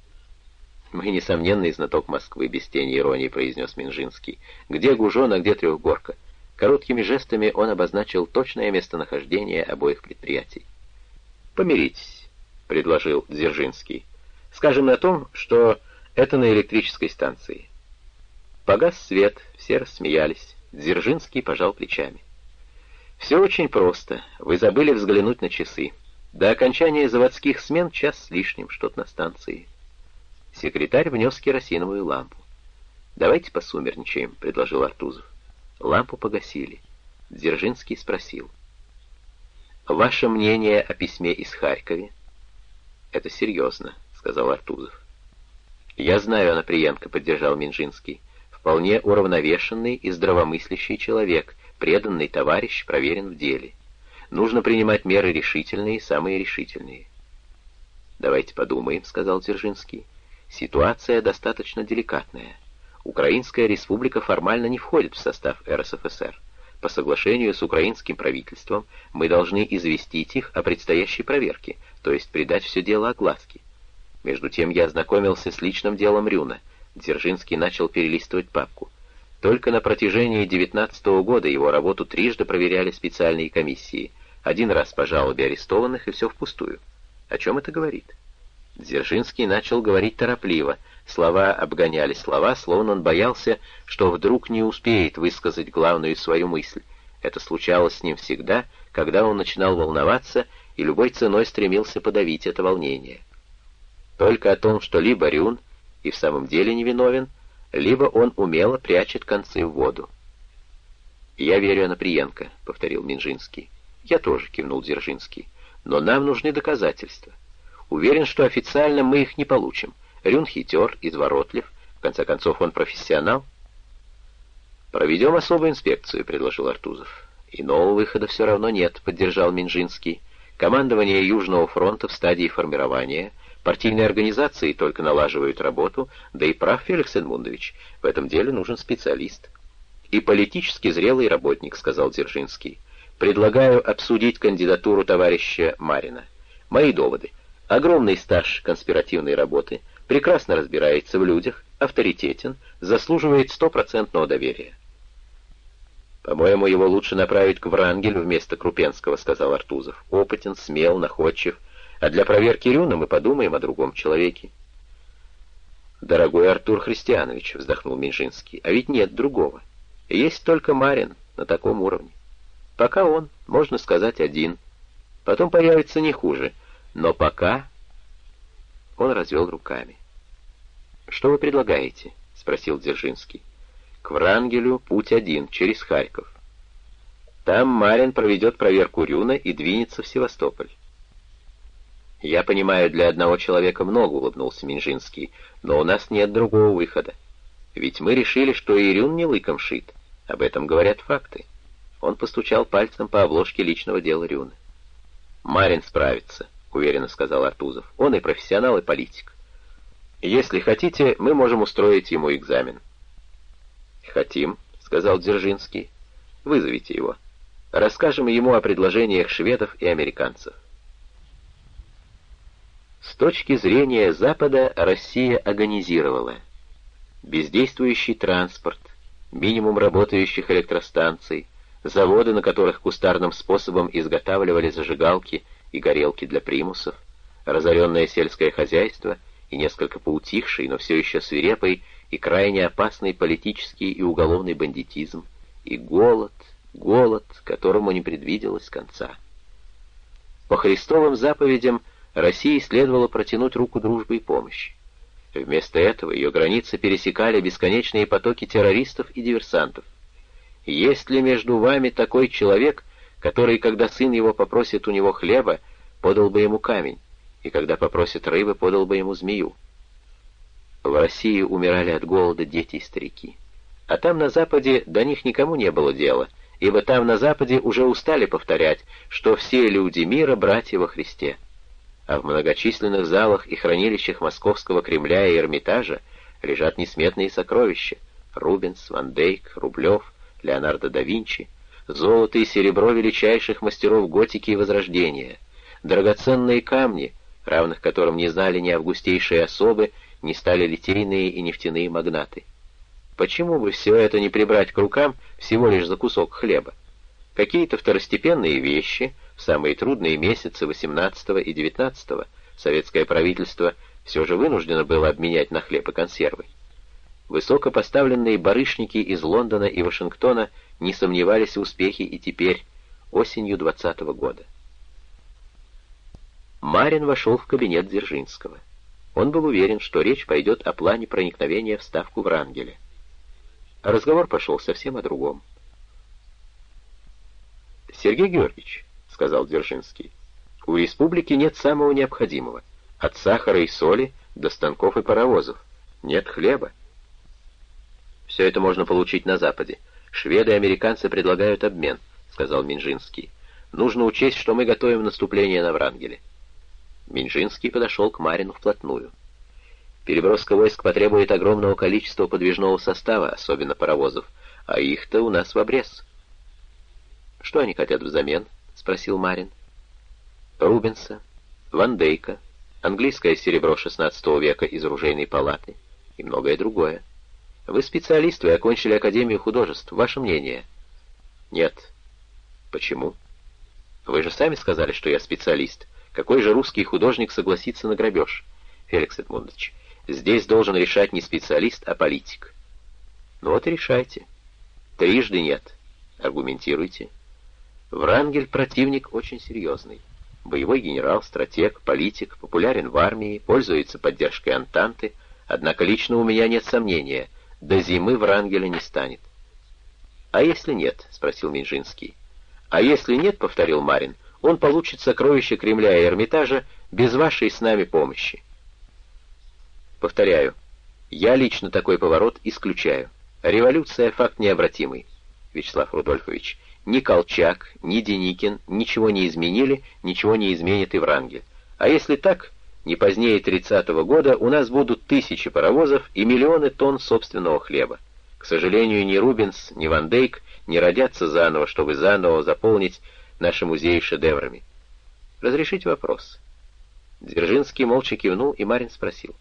«Мы несомненный знаток Москвы», — без тени иронии произнес Минжинский. «Где Гужон, а где трехгорка?» Короткими жестами он обозначил точное местонахождение обоих предприятий. «Помиритесь», — предложил Дзержинский. Скажем на том, что это на электрической станции. Погас свет, все рассмеялись. Дзержинский пожал плечами. «Все очень просто. Вы забыли взглянуть на часы. До окончания заводских смен час с лишним, что-то на станции». Секретарь внес керосиновую лампу. «Давайте посумерничаем», — предложил Артузов. Лампу погасили. Дзержинский спросил. «Ваше мнение о письме из Харькове?» «Это серьезно», — сказал Артузов. «Я знаю Анаприенко», — поддержал Минжинский. «Вполне уравновешенный и здравомыслящий человек, преданный товарищ, проверен в деле. Нужно принимать меры решительные, самые решительные». «Давайте подумаем», — сказал Дзержинский. «Ситуация достаточно деликатная. Украинская республика формально не входит в состав РСФСР. По соглашению с украинским правительством мы должны известить их о предстоящей проверке, то есть придать все дело огласке. Между тем я ознакомился с личным делом Рюна. Дзержинский начал перелистывать папку. Только на протяжении 19 -го года его работу трижды проверяли специальные комиссии. Один раз по жалобе арестованных, и все впустую. О чем это говорит? Дзержинский начал говорить торопливо. Слова обгоняли слова, словно он боялся, что вдруг не успеет высказать главную свою мысль. Это случалось с ним всегда, когда он начинал волноваться и любой ценой стремился подавить это волнение. Только о том, что либо Рюн и в самом деле невиновен, либо он умело прячет концы в воду. «Я верю Анаприенко», — повторил Минжинский. «Я тоже», — кивнул Дзержинский. «Но нам нужны доказательства. Уверен, что официально мы их не получим. Рюн хитер, изворотлив, в конце концов он профессионал. «Проведем особую инспекцию», — предложил Артузов. «Иного выхода все равно нет», — поддержал Минжинский. «Командование Южного фронта в стадии формирования, партийные организации только налаживают работу, да и прав Феликс Эдмундович, в этом деле нужен специалист». «И политически зрелый работник», — сказал Дзержинский. «Предлагаю обсудить кандидатуру товарища Марина. Мои доводы. Огромный стаж конспиративной работы, прекрасно разбирается в людях, авторитетен, заслуживает стопроцентного доверия. «По-моему, его лучше направить к Врангелю вместо Крупенского», — сказал Артузов. «Опытен, смел, находчив. А для проверки Рюна мы подумаем о другом человеке». «Дорогой Артур Христианович», — вздохнул Минжинский, — «а ведь нет другого. Есть только Марин на таком уровне. Пока он, можно сказать, один. Потом появится не хуже — но пока...» Он развел руками. «Что вы предлагаете?» — спросил Дзержинский. «К Врангелю путь один, через Харьков. Там Марин проведет проверку Рюна и двинется в Севастополь». «Я понимаю, для одного человека много», — улыбнулся Минжинский, «но у нас нет другого выхода. Ведь мы решили, что и Рюн не лыком шит. Об этом говорят факты». Он постучал пальцем по обложке личного дела Рюна. «Марин справится». — уверенно сказал Артузов. «Он и профессионал, и политик. Если хотите, мы можем устроить ему экзамен». «Хотим», — сказал Дзержинский. «Вызовите его. Расскажем ему о предложениях шведов и американцев». С точки зрения Запада Россия агонизировала. Бездействующий транспорт, минимум работающих электростанций, заводы, на которых кустарным способом изготавливали зажигалки — и горелки для примусов, разоренное сельское хозяйство и несколько поутихший, но все еще свирепый и крайне опасный политический и уголовный бандитизм, и голод, голод, которому не предвиделось конца. По Христовым заповедям России следовало протянуть руку дружбы и помощи. Вместо этого ее границы пересекали бесконечные потоки террористов и диверсантов. Есть ли между вами такой человек, который, когда сын его попросит у него хлеба, подал бы ему камень, и когда попросит рыбы, подал бы ему змею. В России умирали от голода дети и старики. А там на Западе до них никому не было дела, ибо там на Западе уже устали повторять, что все люди мира — братья во Христе. А в многочисленных залах и хранилищах Московского Кремля и Эрмитажа лежат несметные сокровища — Рубенс, Ван Дейк, Рублев, Леонардо да Винчи — золото и серебро величайших мастеров готики и возрождения, драгоценные камни, равных которым не знали ни августейшие особы, ни стали литейные и нефтяные магнаты. Почему бы все это не прибрать к рукам всего лишь за кусок хлеба? Какие-то второстепенные вещи в самые трудные месяцы 18 и 19 советское правительство все же вынуждено было обменять на хлеб и консервы. Высокопоставленные барышники из Лондона и Вашингтона не сомневались в успехе и теперь, осенью 20 -го года. Марин вошел в кабинет Дзержинского. Он был уверен, что речь пойдет о плане проникновения в ставку Врангеля. Разговор пошел совсем о другом. «Сергей Георгиевич», — сказал Дзержинский, — «у республики нет самого необходимого. От сахара и соли до станков и паровозов. Нет хлеба. Все это можно получить на Западе. Шведы и американцы предлагают обмен, сказал Минжинский. Нужно учесть, что мы готовим наступление на Врангеле. Минжинский подошел к Марину вплотную. Переброска войск потребует огромного количества подвижного состава, особенно паровозов, а их-то у нас в обрез. «Что они хотят взамен?» — спросил Марин. «Рубенса, Ван Дейка, английское серебро XVI века из оружейной палаты и многое другое. Вы специалист, вы окончили Академию художеств. Ваше мнение? Нет. Почему? Вы же сами сказали, что я специалист. Какой же русский художник согласится на грабеж? Феликс Эдмундович, здесь должен решать не специалист, а политик. Ну вот и решайте. Трижды нет. Аргументируйте. Врангель противник очень серьезный. Боевой генерал, стратег, политик, популярен в армии, пользуется поддержкой Антанты, однако лично у меня нет сомнения — до зимы Врангеля не станет. «А если нет?» — спросил Минжинский. «А если нет?» — повторил Марин. «Он получит сокровища Кремля и Эрмитажа без вашей с нами помощи». Повторяю, я лично такой поворот исключаю. Революция — факт необратимый. Вячеслав Рудольфович, ни Колчак, ни Деникин ничего не изменили, ничего не изменит и Врангель. А если так, не позднее 30-го года у нас будут тысячи паровозов и миллионы тонн собственного хлеба. К сожалению, ни Рубенс, ни Ван Дейк не родятся заново, чтобы заново заполнить наши музеи шедеврами. Разрешите вопрос. Дзержинский молча кивнул, и Марин спросил.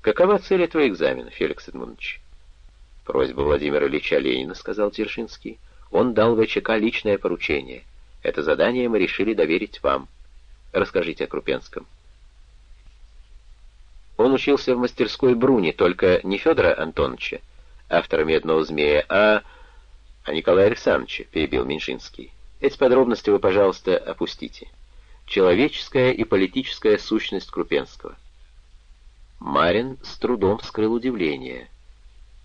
«Какова цель этого экзамена, Феликс Эдмундович?» «Просьба Владимира Ильича Ленина», — сказал Дзержинский. «Он дал ВЧК личное поручение. Это задание мы решили доверить вам. Расскажите о Крупенском». Он учился в мастерской Бруни, только не Федора Антоновича, автора «Медного змея», а... а Николая Александровича, перебил Меньшинский. Эти подробности вы, пожалуйста, опустите. Человеческая и политическая сущность Крупенского. Марин с трудом скрыл удивление.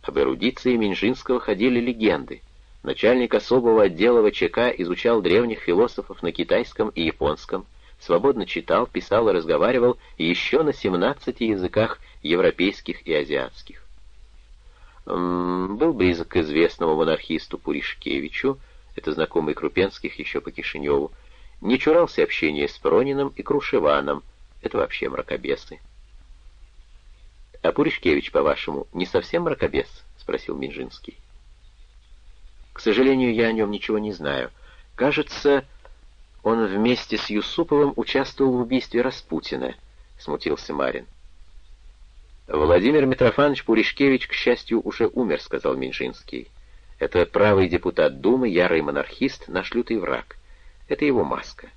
Об эрудиции Минжинского ходили легенды. Начальник особого отдела ВЧК изучал древних философов на китайском и японском, свободно читал, писал и разговаривал еще на 17 языках европейских и азиатских. Был близок к известному монархисту Пуришкевичу, это знакомый Крупенских еще по Кишиневу, не чурался общения с Прониным и Крушеваном, это вообще мракобесы. «А Пуришкевич, по-вашему, не совсем мракобес?» — спросил Минжинский. «К сожалению, я о нем ничего не знаю. Кажется, он вместе с Юсуповым участвовал в убийстве Распутина», — смутился Марин. «Владимир Митрофанович Пуришкевич, к счастью, уже умер», — сказал Минжинский. «Это правый депутат Думы, ярый монархист, наш лютый враг. Это его маска».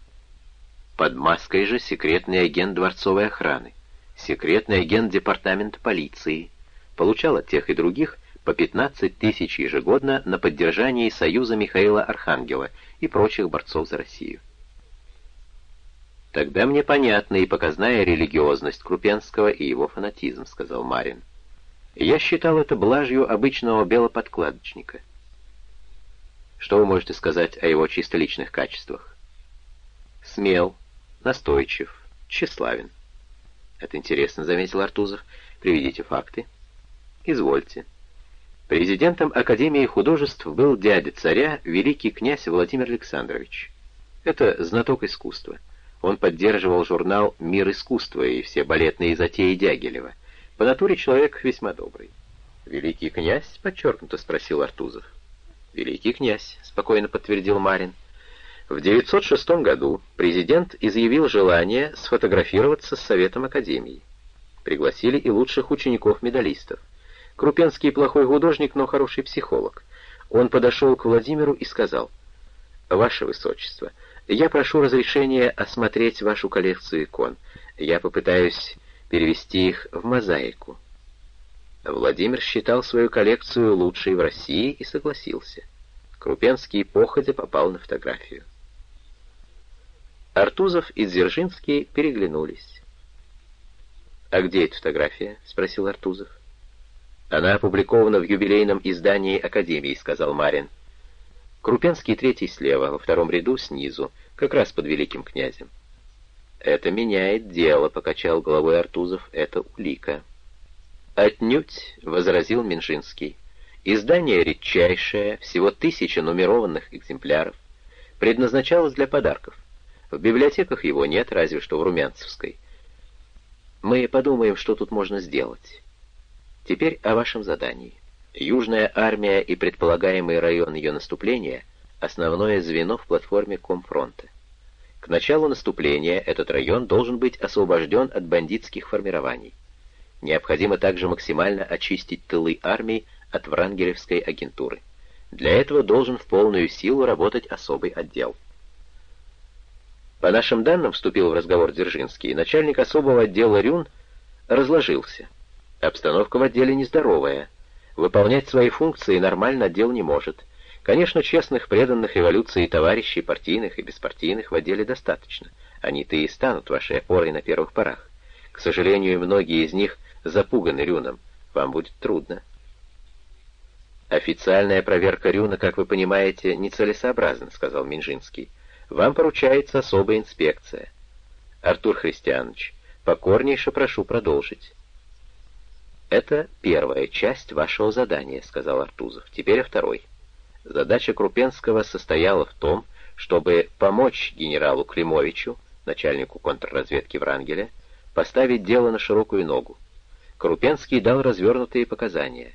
Под маской же секретный агент дворцовой охраны, секретный агент департамента полиции. Получал от тех и других по 15 тысяч ежегодно на поддержание Союза Михаила Архангела и прочих борцов за Россию. «Тогда мне понятна и показная религиозность Крупенского и его фанатизм», — сказал Марин. «Я считал это блажью обычного белоподкладочника». «Что вы можете сказать о его чисто личных качествах?» «Смел, настойчив, тщеславен». «Это интересно», — заметил Артузов. «Приведите факты». «Извольте». Президентом Академии художеств был дядя царя, великий князь Владимир Александрович. Это знаток искусства. Он поддерживал журнал «Мир искусства» и все балетные затеи Дягилева. По натуре человек весьма добрый. «Великий князь?» — подчеркнуто спросил Артузов. «Великий князь», — спокойно подтвердил Марин. В 906 году президент изъявил желание сфотографироваться с Советом Академии. Пригласили и лучших учеников-медалистов. Крупенский плохой художник, но хороший психолог. Он подошел к Владимиру и сказал, «Ваше Высочество, — я прошу разрешения осмотреть вашу коллекцию икон. Я попытаюсь перевести их в мозаику». Владимир считал свою коллекцию лучшей в России и согласился. Крупенский походя попал на фотографию. Артузов и Дзержинский переглянулись. «А где эта фотография?» — спросил Артузов. Она опубликована в юбилейном издании Академии, сказал Марин. Крупенский третий слева, во втором ряду снизу, как раз под великим князем. «Это меняет дело», — покачал головой Артузов, — «это улика». «Отнюдь», — возразил Минжинский. «Издание редчайшее, всего тысяча нумерованных экземпляров, предназначалось для подарков. В библиотеках его нет, разве что в Румянцевской. Мы подумаем, что тут можно сделать. Теперь о вашем задании. Южная армия и предполагаемый район ее наступления — основное звено в платформе Комфронта. К началу наступления этот район должен быть освобожден от бандитских формирований. Необходимо также максимально очистить тылы армии от врангелевской агентуры. Для этого должен в полную силу работать особый отдел. По нашим данным, вступил в разговор Дзержинский, начальник особого отдела Рюн разложился. Обстановка в отделе нездоровая. Выполнять свои функции нормально отдел не может. Конечно, честных, преданных революции товарищей, партийных и беспартийных в отделе достаточно. Они-то и станут вашей опорой на первых порах. К сожалению, многие из них запуганы Рюном. Вам будет трудно. «Официальная проверка Рюна, как вы понимаете, нецелесообразна», — сказал Минжинский. «Вам поручается особая инспекция». «Артур Христианович, покорнейше прошу продолжить». «Это первая часть вашего задания», — сказал Артузов. «Теперь о второй. Задача Крупенского состояла в том, чтобы помочь генералу Климовичу, начальнику контрразведки Врангеля, поставить дело на широкую ногу. Крупенский дал развернутые показания.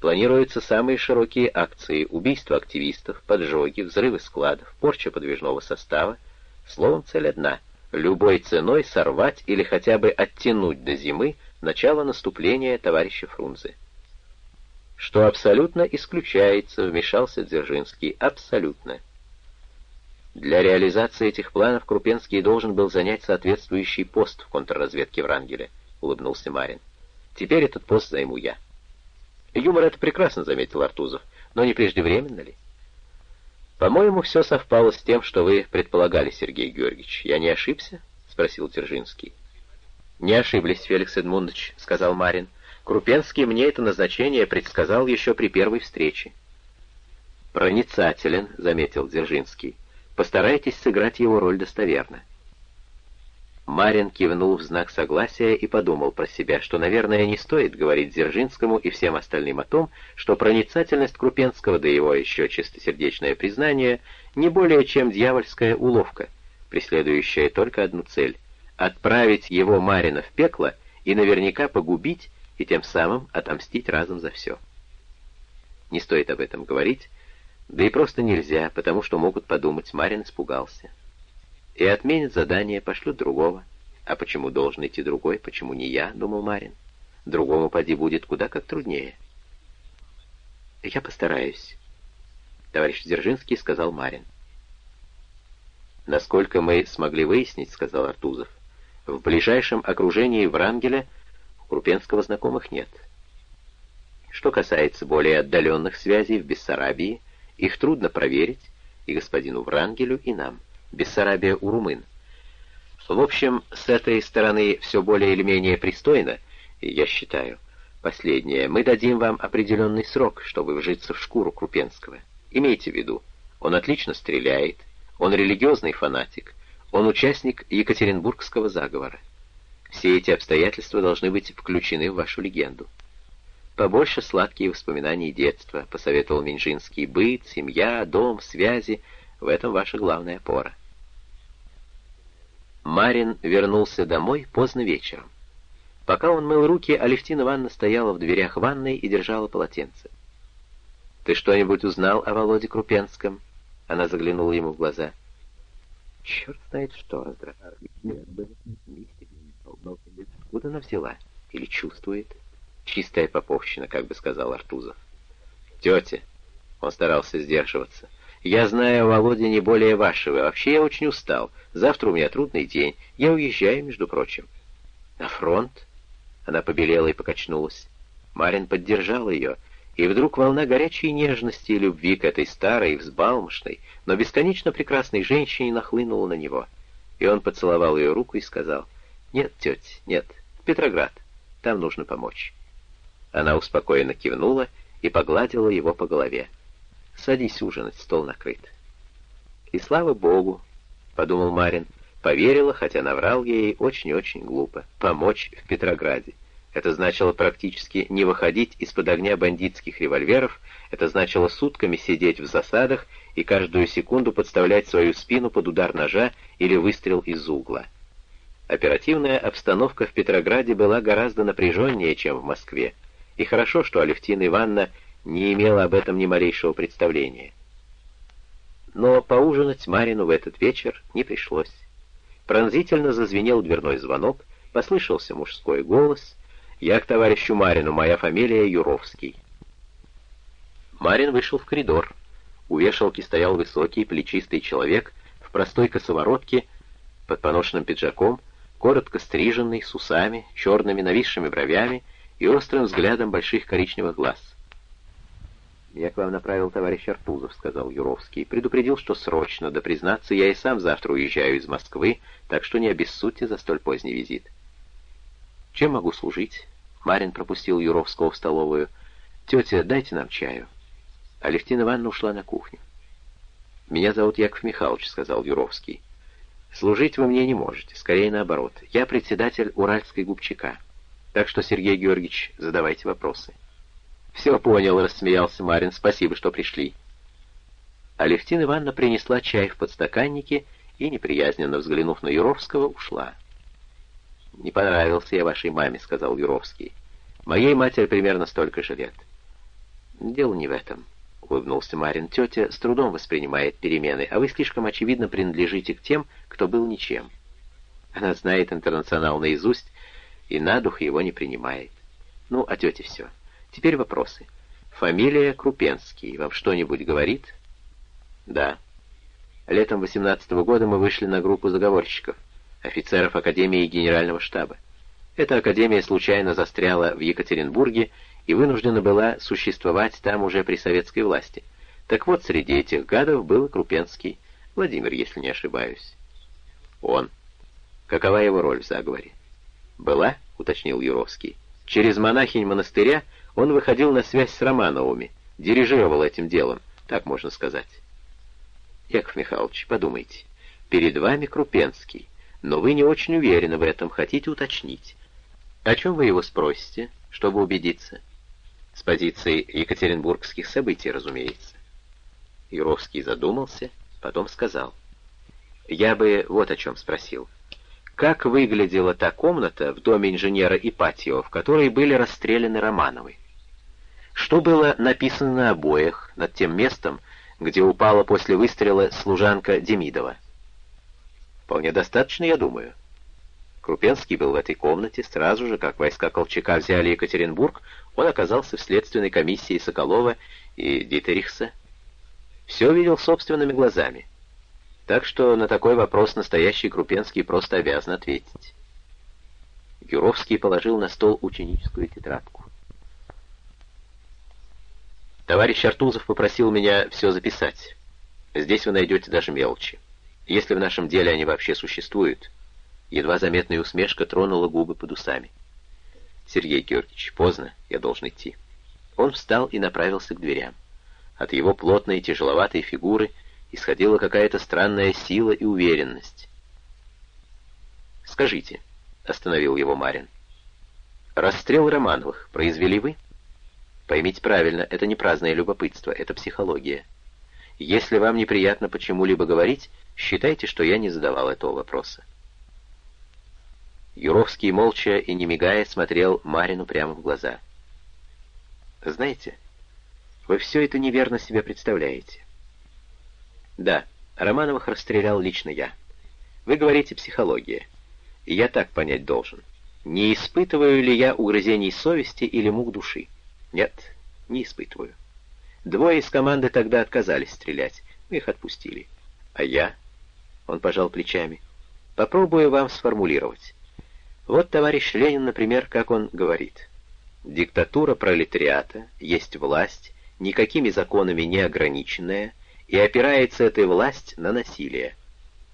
Планируются самые широкие акции, убийства активистов, поджоги, взрывы складов, порча подвижного состава. Словом, цель одна — любой ценой сорвать или хотя бы оттянуть до зимы начало наступления товарища Фрунзе. Что абсолютно исключается, вмешался Дзержинский, абсолютно. Для реализации этих планов Крупенский должен был занять соответствующий пост в контрразведке Врангеля, улыбнулся Марин. Теперь этот пост займу я. Юмор это прекрасно, заметил Артузов, но не преждевременно ли? По-моему, все совпало с тем, что вы предполагали, Сергей Георгиевич. Я не ошибся? спросил Дзержинский. «Не ошиблись, Феликс Эдмундович», — сказал Марин. «Крупенский мне это назначение предсказал еще при первой встрече». «Проницателен», — заметил Дзержинский. «Постарайтесь сыграть его роль достоверно». Марин кивнул в знак согласия и подумал про себя, что, наверное, не стоит говорить Дзержинскому и всем остальным о том, что проницательность Крупенского, да его еще чистосердечное признание, не более чем дьявольская уловка, преследующая только одну цель отправить его Марина в пекло и наверняка погубить, и тем самым отомстить разом за все. Не стоит об этом говорить, да и просто нельзя, потому что могут подумать, Марин испугался. И отменят задание, пошлют другого. А почему должен идти другой, почему не я, думал Марин. Другому поди будет куда как труднее. Я постараюсь, товарищ Дзержинский сказал Марин. Насколько мы смогли выяснить, сказал Артузов, в ближайшем окружении Врангеля у Крупенского знакомых нет. Что касается более отдаленных связей в Бессарабии, их трудно проверить и господину Врангелю, и нам. Бессарабия у румын. В общем, с этой стороны все более или менее пристойно, я считаю. Последнее. Мы дадим вам определенный срок, чтобы вжиться в шкуру Крупенского. Имейте в виду, он отлично стреляет, он религиозный фанатик, он участник Екатеринбургского заговора. Все эти обстоятельства должны быть включены в вашу легенду. Побольше сладкие воспоминания детства, посоветовал Минжинский. Быт, семья, дом, связи — в этом ваша главная опора. Марин вернулся домой поздно вечером. Пока он мыл руки, Алевтина Ивановна стояла в дверях ванной и держала полотенце. «Ты что-нибудь узнал о Володе Крупенском?» Она заглянула ему в глаза. Черт знает что, Откуда она взяла? Или чувствует? Чистая поповщина, как бы сказал Артузов. Тетя, он старался сдерживаться, я знаю о Володе не более вашего. Вообще я очень устал. Завтра у меня трудный день. Я уезжаю, между прочим. На фронт? Она побелела и покачнулась. Марин поддержал ее, и вдруг волна горячей нежности и любви к этой старой, взбалмошной, но бесконечно прекрасной женщине нахлынула на него. И он поцеловал ее руку и сказал, «Нет, тетя, нет, Петроград, там нужно помочь». Она успокоенно кивнула и погладила его по голове. «Садись ужинать, стол накрыт». «И слава богу», — подумал Марин, — поверила, хотя наврал ей очень-очень глупо, помочь в Петрограде. Это значило практически не выходить из-под огня бандитских револьверов, это значило сутками сидеть в засадах и каждую секунду подставлять свою спину под удар ножа или выстрел из угла. Оперативная обстановка в Петрограде была гораздо напряженнее, чем в Москве, и хорошо, что Алевтина Ивановна не имела об этом ни малейшего представления. Но поужинать Марину в этот вечер не пришлось. Пронзительно зазвенел дверной звонок, послышался мужской голос — «Я к товарищу Марину, моя фамилия Юровский». Марин вышел в коридор. У вешалки стоял высокий, плечистый человек в простой косоворотке, под поношенным пиджаком, коротко стриженный, с усами, черными нависшими бровями и острым взглядом больших коричневых глаз. «Я к вам направил товарищ Артузов», — сказал Юровский. «Предупредил, что срочно, да признаться, я и сам завтра уезжаю из Москвы, так что не обессудьте за столь поздний визит». «Чем могу служить?» Марин пропустил Юровского в столовую. «Тетя, дайте нам чаю». Алевтина Ивановна ушла на кухню. «Меня зовут Яков Михайлович», — сказал Юровский. «Служить вы мне не можете, скорее наоборот. Я председатель Уральской губчака. Так что, Сергей Георгиевич, задавайте вопросы». «Все понял», — рассмеялся Марин. «Спасибо, что пришли». Алевтина Ивановна принесла чай в подстаканнике и, неприязненно взглянув на Юровского, ушла. «Не понравился я вашей маме», — сказал Юровский. «Моей матери примерно столько же лет». «Дело не в этом», — улыбнулся Марин. «Тетя с трудом воспринимает перемены, а вы слишком очевидно принадлежите к тем, кто был ничем. Она знает интернационал наизусть и на дух его не принимает. Ну, а тете все. Теперь вопросы. Фамилия Крупенский вам что-нибудь говорит?» «Да». Летом 18 -го года мы вышли на группу заговорщиков офицеров Академии Генерального штаба. Эта академия случайно застряла в Екатеринбурге и вынуждена была существовать там уже при советской власти. Так вот, среди этих гадов был Крупенский, Владимир, если не ошибаюсь. Он. Какова его роль в заговоре? «Была?» — уточнил Юровский. «Через монахинь монастыря он выходил на связь с Романовыми, дирижировал этим делом, так можно сказать». «Яков Михайлович, подумайте, перед вами Крупенский, но вы не очень уверены в этом, хотите уточнить. О чем вы его спросите, чтобы убедиться? С позиции екатеринбургских событий, разумеется. Юровский задумался, потом сказал. Я бы вот о чем спросил. Как выглядела та комната в доме инженера Ипатьева, в которой были расстреляны Романовы? Что было написано на обоях над тем местом, где упала после выстрела служанка Демидова? Вполне достаточно, я думаю. Крупенский был в этой комнате сразу же, как войска Колчака взяли Екатеринбург, он оказался в следственной комиссии Соколова и Дитерихса. Все видел собственными глазами. Так что на такой вопрос настоящий Крупенский просто обязан ответить. Юровский положил на стол ученическую тетрадку. Товарищ Артузов попросил меня все записать. Здесь вы найдете даже мелочи если в нашем деле они вообще существуют. Едва заметная усмешка тронула губы под усами. «Сергей Георгиевич, поздно, я должен идти». Он встал и направился к дверям. От его плотной и тяжеловатой фигуры исходила какая-то странная сила и уверенность. «Скажите», — остановил его Марин, — «расстрел Романовых произвели вы?» «Поймите правильно, это не праздное любопытство, это психология. Если вам неприятно почему-либо говорить, Считайте, что я не задавал этого вопроса. Юровский молча и не мигая смотрел Марину прямо в глаза. «Знаете, вы все это неверно себе представляете». «Да, Романовых расстрелял лично я. Вы говорите психология. И я так понять должен. Не испытываю ли я угрызений совести или мук души? Нет, не испытываю. Двое из команды тогда отказались стрелять, мы их отпустили. А я? Он пожал плечами. Попробую вам сформулировать. Вот товарищ Ленин, например, как он говорит. Диктатура пролетариата есть власть, никакими законами не ограниченная, и опирается эта власть на насилие.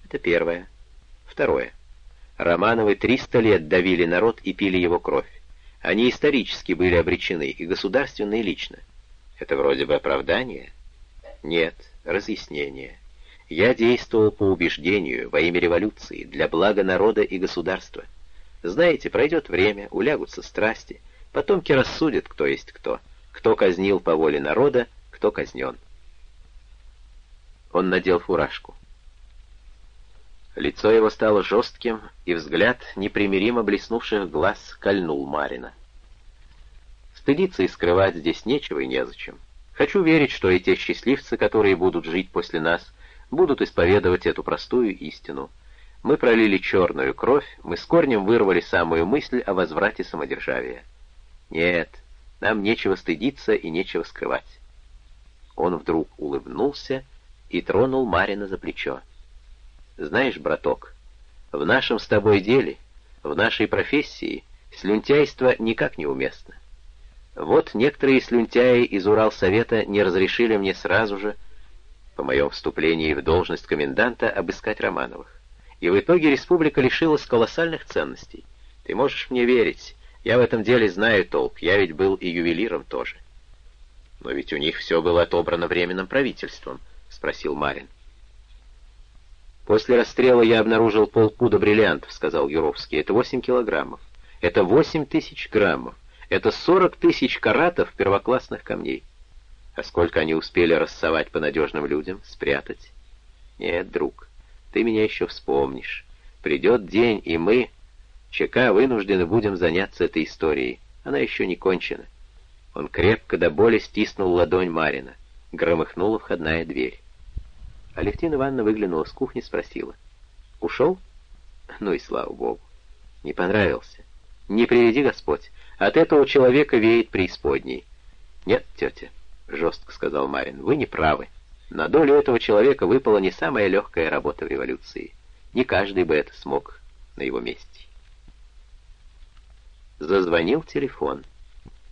Это первое. Второе. Романовы 300 лет давили народ и пили его кровь. Они исторически были обречены, и государственно, и лично. Это вроде бы оправдание? Нет, разъяснение. Я действовал по убеждению, во имя революции, для блага народа и государства. Знаете, пройдет время, улягутся страсти, потомки рассудят, кто есть кто, кто казнил по воле народа, кто казнен. Он надел фуражку. Лицо его стало жестким, и взгляд непримиримо блеснувших глаз кольнул Марина. Стыдиться и скрывать здесь нечего и незачем. Хочу верить, что и те счастливцы, которые будут жить после нас, будут исповедовать эту простую истину. Мы пролили черную кровь, мы с корнем вырвали самую мысль о возврате самодержавия. Нет, нам нечего стыдиться и нечего скрывать. Он вдруг улыбнулся и тронул Марина за плечо. «Знаешь, браток, в нашем с тобой деле, в нашей профессии, слюнтяйство никак не уместно. Вот некоторые слюнтяи из Уралсовета не разрешили мне сразу же, по моем вступлении в должность коменданта, обыскать Романовых. И в итоге республика лишилась колоссальных ценностей. Ты можешь мне верить, я в этом деле знаю толк, я ведь был и ювелиром тоже. Но ведь у них все было отобрано временным правительством, — спросил Марин. «После расстрела я обнаружил полпуда бриллиантов», — сказал Юровский. «Это восемь килограммов. Это восемь тысяч граммов. Это сорок тысяч каратов первоклассных камней. А сколько они успели рассовать по надежным людям, спрятать? Нет, друг, ты меня еще вспомнишь. Придет день, и мы, ЧК, вынуждены будем заняться этой историей. Она еще не кончена». Он крепко до боли стиснул ладонь Марина. Громыхнула входная дверь. Алевтина Ивановна выглянула с кухни, спросила. «Ушел?» «Ну и слава богу. Не понравился. Не приведи Господь. От этого человека веет преисподней». «Нет, тетя», — жестко сказал Марин, — «вы не правы. На долю этого человека выпала не самая легкая работа в революции. Не каждый бы это смог на его месте». Зазвонил телефон.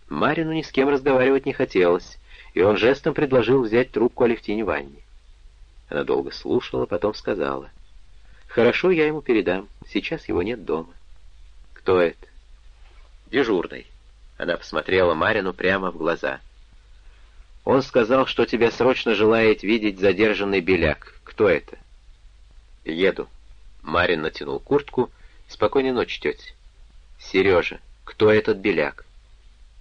Марину ни с кем разговаривать не хотелось и он жестом предложил взять трубку Алевтине Ванне. Она долго слушала, потом сказала. «Хорошо, я ему передам. Сейчас его нет дома». «Кто это?» «Дежурный». Она посмотрела Марину прямо в глаза. «Он сказал, что тебя срочно желает видеть задержанный беляк. Кто это?» «Еду». Марин натянул куртку. «Спокойной ночи, тетя». «Сережа, кто этот беляк?»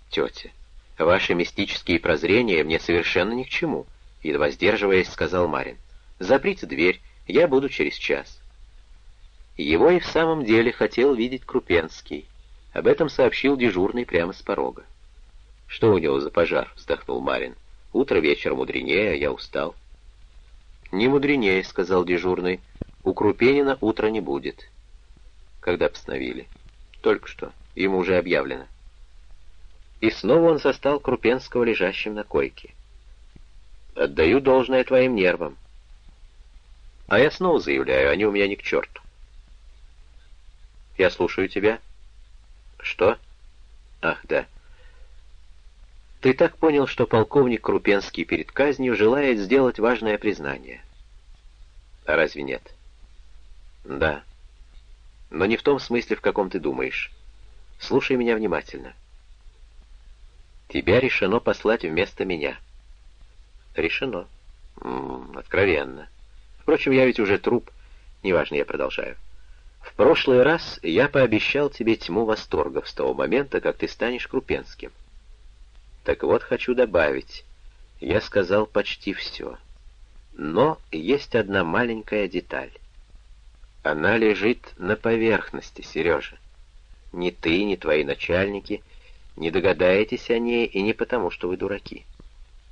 «Тетя». «Ваши мистические прозрения мне совершенно ни к чему», — едва сдерживаясь, сказал Марин. «Заприте дверь, я буду через час». Его и в самом деле хотел видеть Крупенский. Об этом сообщил дежурный прямо с порога. «Что у него за пожар?» — вздохнул Марин. «Утро вечер мудренее, а я устал». «Не мудренее», — сказал дежурный. «У Крупенина утра не будет». «Когда постановили?» «Только что. Ему уже объявлено». И снова он застал Крупенского лежащим на койке. «Отдаю должное твоим нервам». «А я снова заявляю, они у меня ни к черту». «Я слушаю тебя». «Что?» «Ах, да». «Ты так понял, что полковник Крупенский перед казнью желает сделать важное признание?» «А разве нет?» «Да. Но не в том смысле, в каком ты думаешь. Слушай меня внимательно». Тебя решено послать вместо меня. Решено. М -м, откровенно. Впрочем, я ведь уже труп. Неважно, я продолжаю. В прошлый раз я пообещал тебе тьму восторгов с того момента, как ты станешь Крупенским. Так вот, хочу добавить. Я сказал почти все. Но есть одна маленькая деталь. Она лежит на поверхности, Сережа. Ни ты, ни твои начальники — не догадаетесь о ней и не потому, что вы дураки.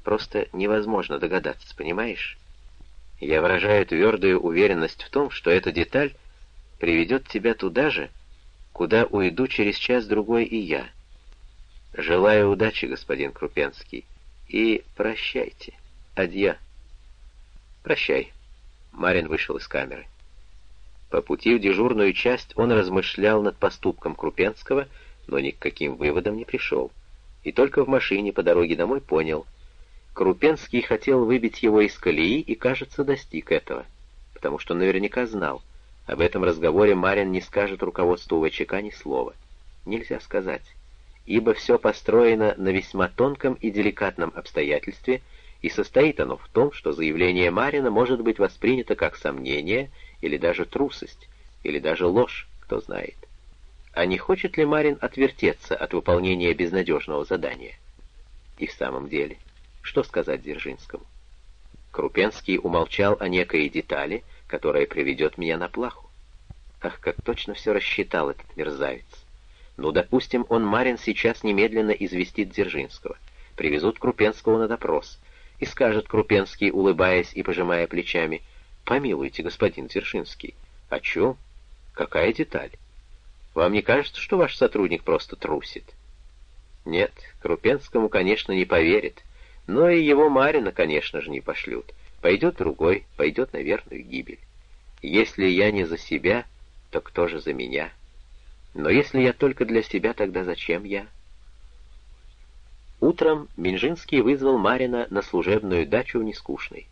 Просто невозможно догадаться, понимаешь? Я выражаю твердую уверенность в том, что эта деталь приведет тебя туда же, куда уйду через час-другой и я. Желаю удачи, господин Крупенский, и прощайте. Адья. Прощай. Марин вышел из камеры. По пути в дежурную часть он размышлял над поступком Крупенского — но ни к каким выводам не пришел. И только в машине по дороге домой понял. Крупенский хотел выбить его из колеи и, кажется, достиг этого, потому что наверняка знал. Об этом разговоре Марин не скажет руководству ВЧК ни слова. Нельзя сказать. ибо все построено на весьма тонком и деликатном обстоятельстве, и состоит оно в том, что заявление Марина может быть воспринято как сомнение или даже трусость, или даже ложь, кто знает. А не хочет ли Марин отвертеться от выполнения безнадежного задания? И в самом деле, что сказать Дзержинскому? Крупенский умолчал о некой детали, которая приведет меня на плаху. Ах, как точно все рассчитал этот мерзавец. Ну, допустим, он, Марин, сейчас немедленно известит Дзержинского. Привезут Крупенского на допрос. И скажет Крупенский, улыбаясь и пожимая плечами, «Помилуйте, господин Дзержинский, о чем? Какая деталь? Вам не кажется, что ваш сотрудник просто трусит?» Нет, Крупенскому, конечно, не поверит, но и его Марина, конечно же, не пошлют. Пойдет другой, пойдет на верную гибель. Если я не за себя, то кто же за меня? Но если я только для себя, тогда зачем я? Утром Минжинский вызвал Марина на служебную дачу в Нескучной.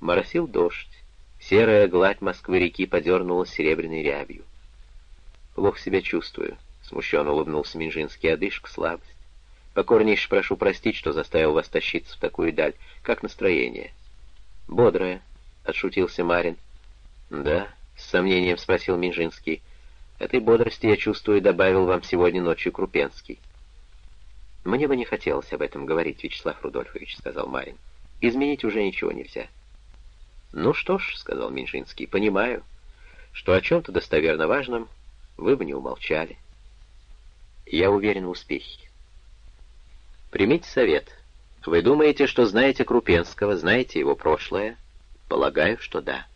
Моросил дождь. Серая гладь Москвы-реки подернулась серебряной рябью. «Плохо себя чувствую», — смущенно улыбнулся Минжинский. «Одышка, слабость. Покорнейше прошу простить, что заставил вас тащиться в такую даль. Как настроение?» «Бодрое», — отшутился Марин. «Да?» — с сомнением спросил Минжинский. «Этой бодрости, я чувствую, добавил вам сегодня ночью Крупенский». «Мне бы не хотелось об этом говорить, Вячеслав Рудольфович», — сказал Марин. «Изменить уже ничего нельзя». «Ну что ж», — сказал Минжинский, — «понимаю, что о чем-то достоверно важном вы бы не умолчали. Я уверен в успехе. Примите совет. Вы думаете, что знаете Крупенского, знаете его прошлое? Полагаю, что да.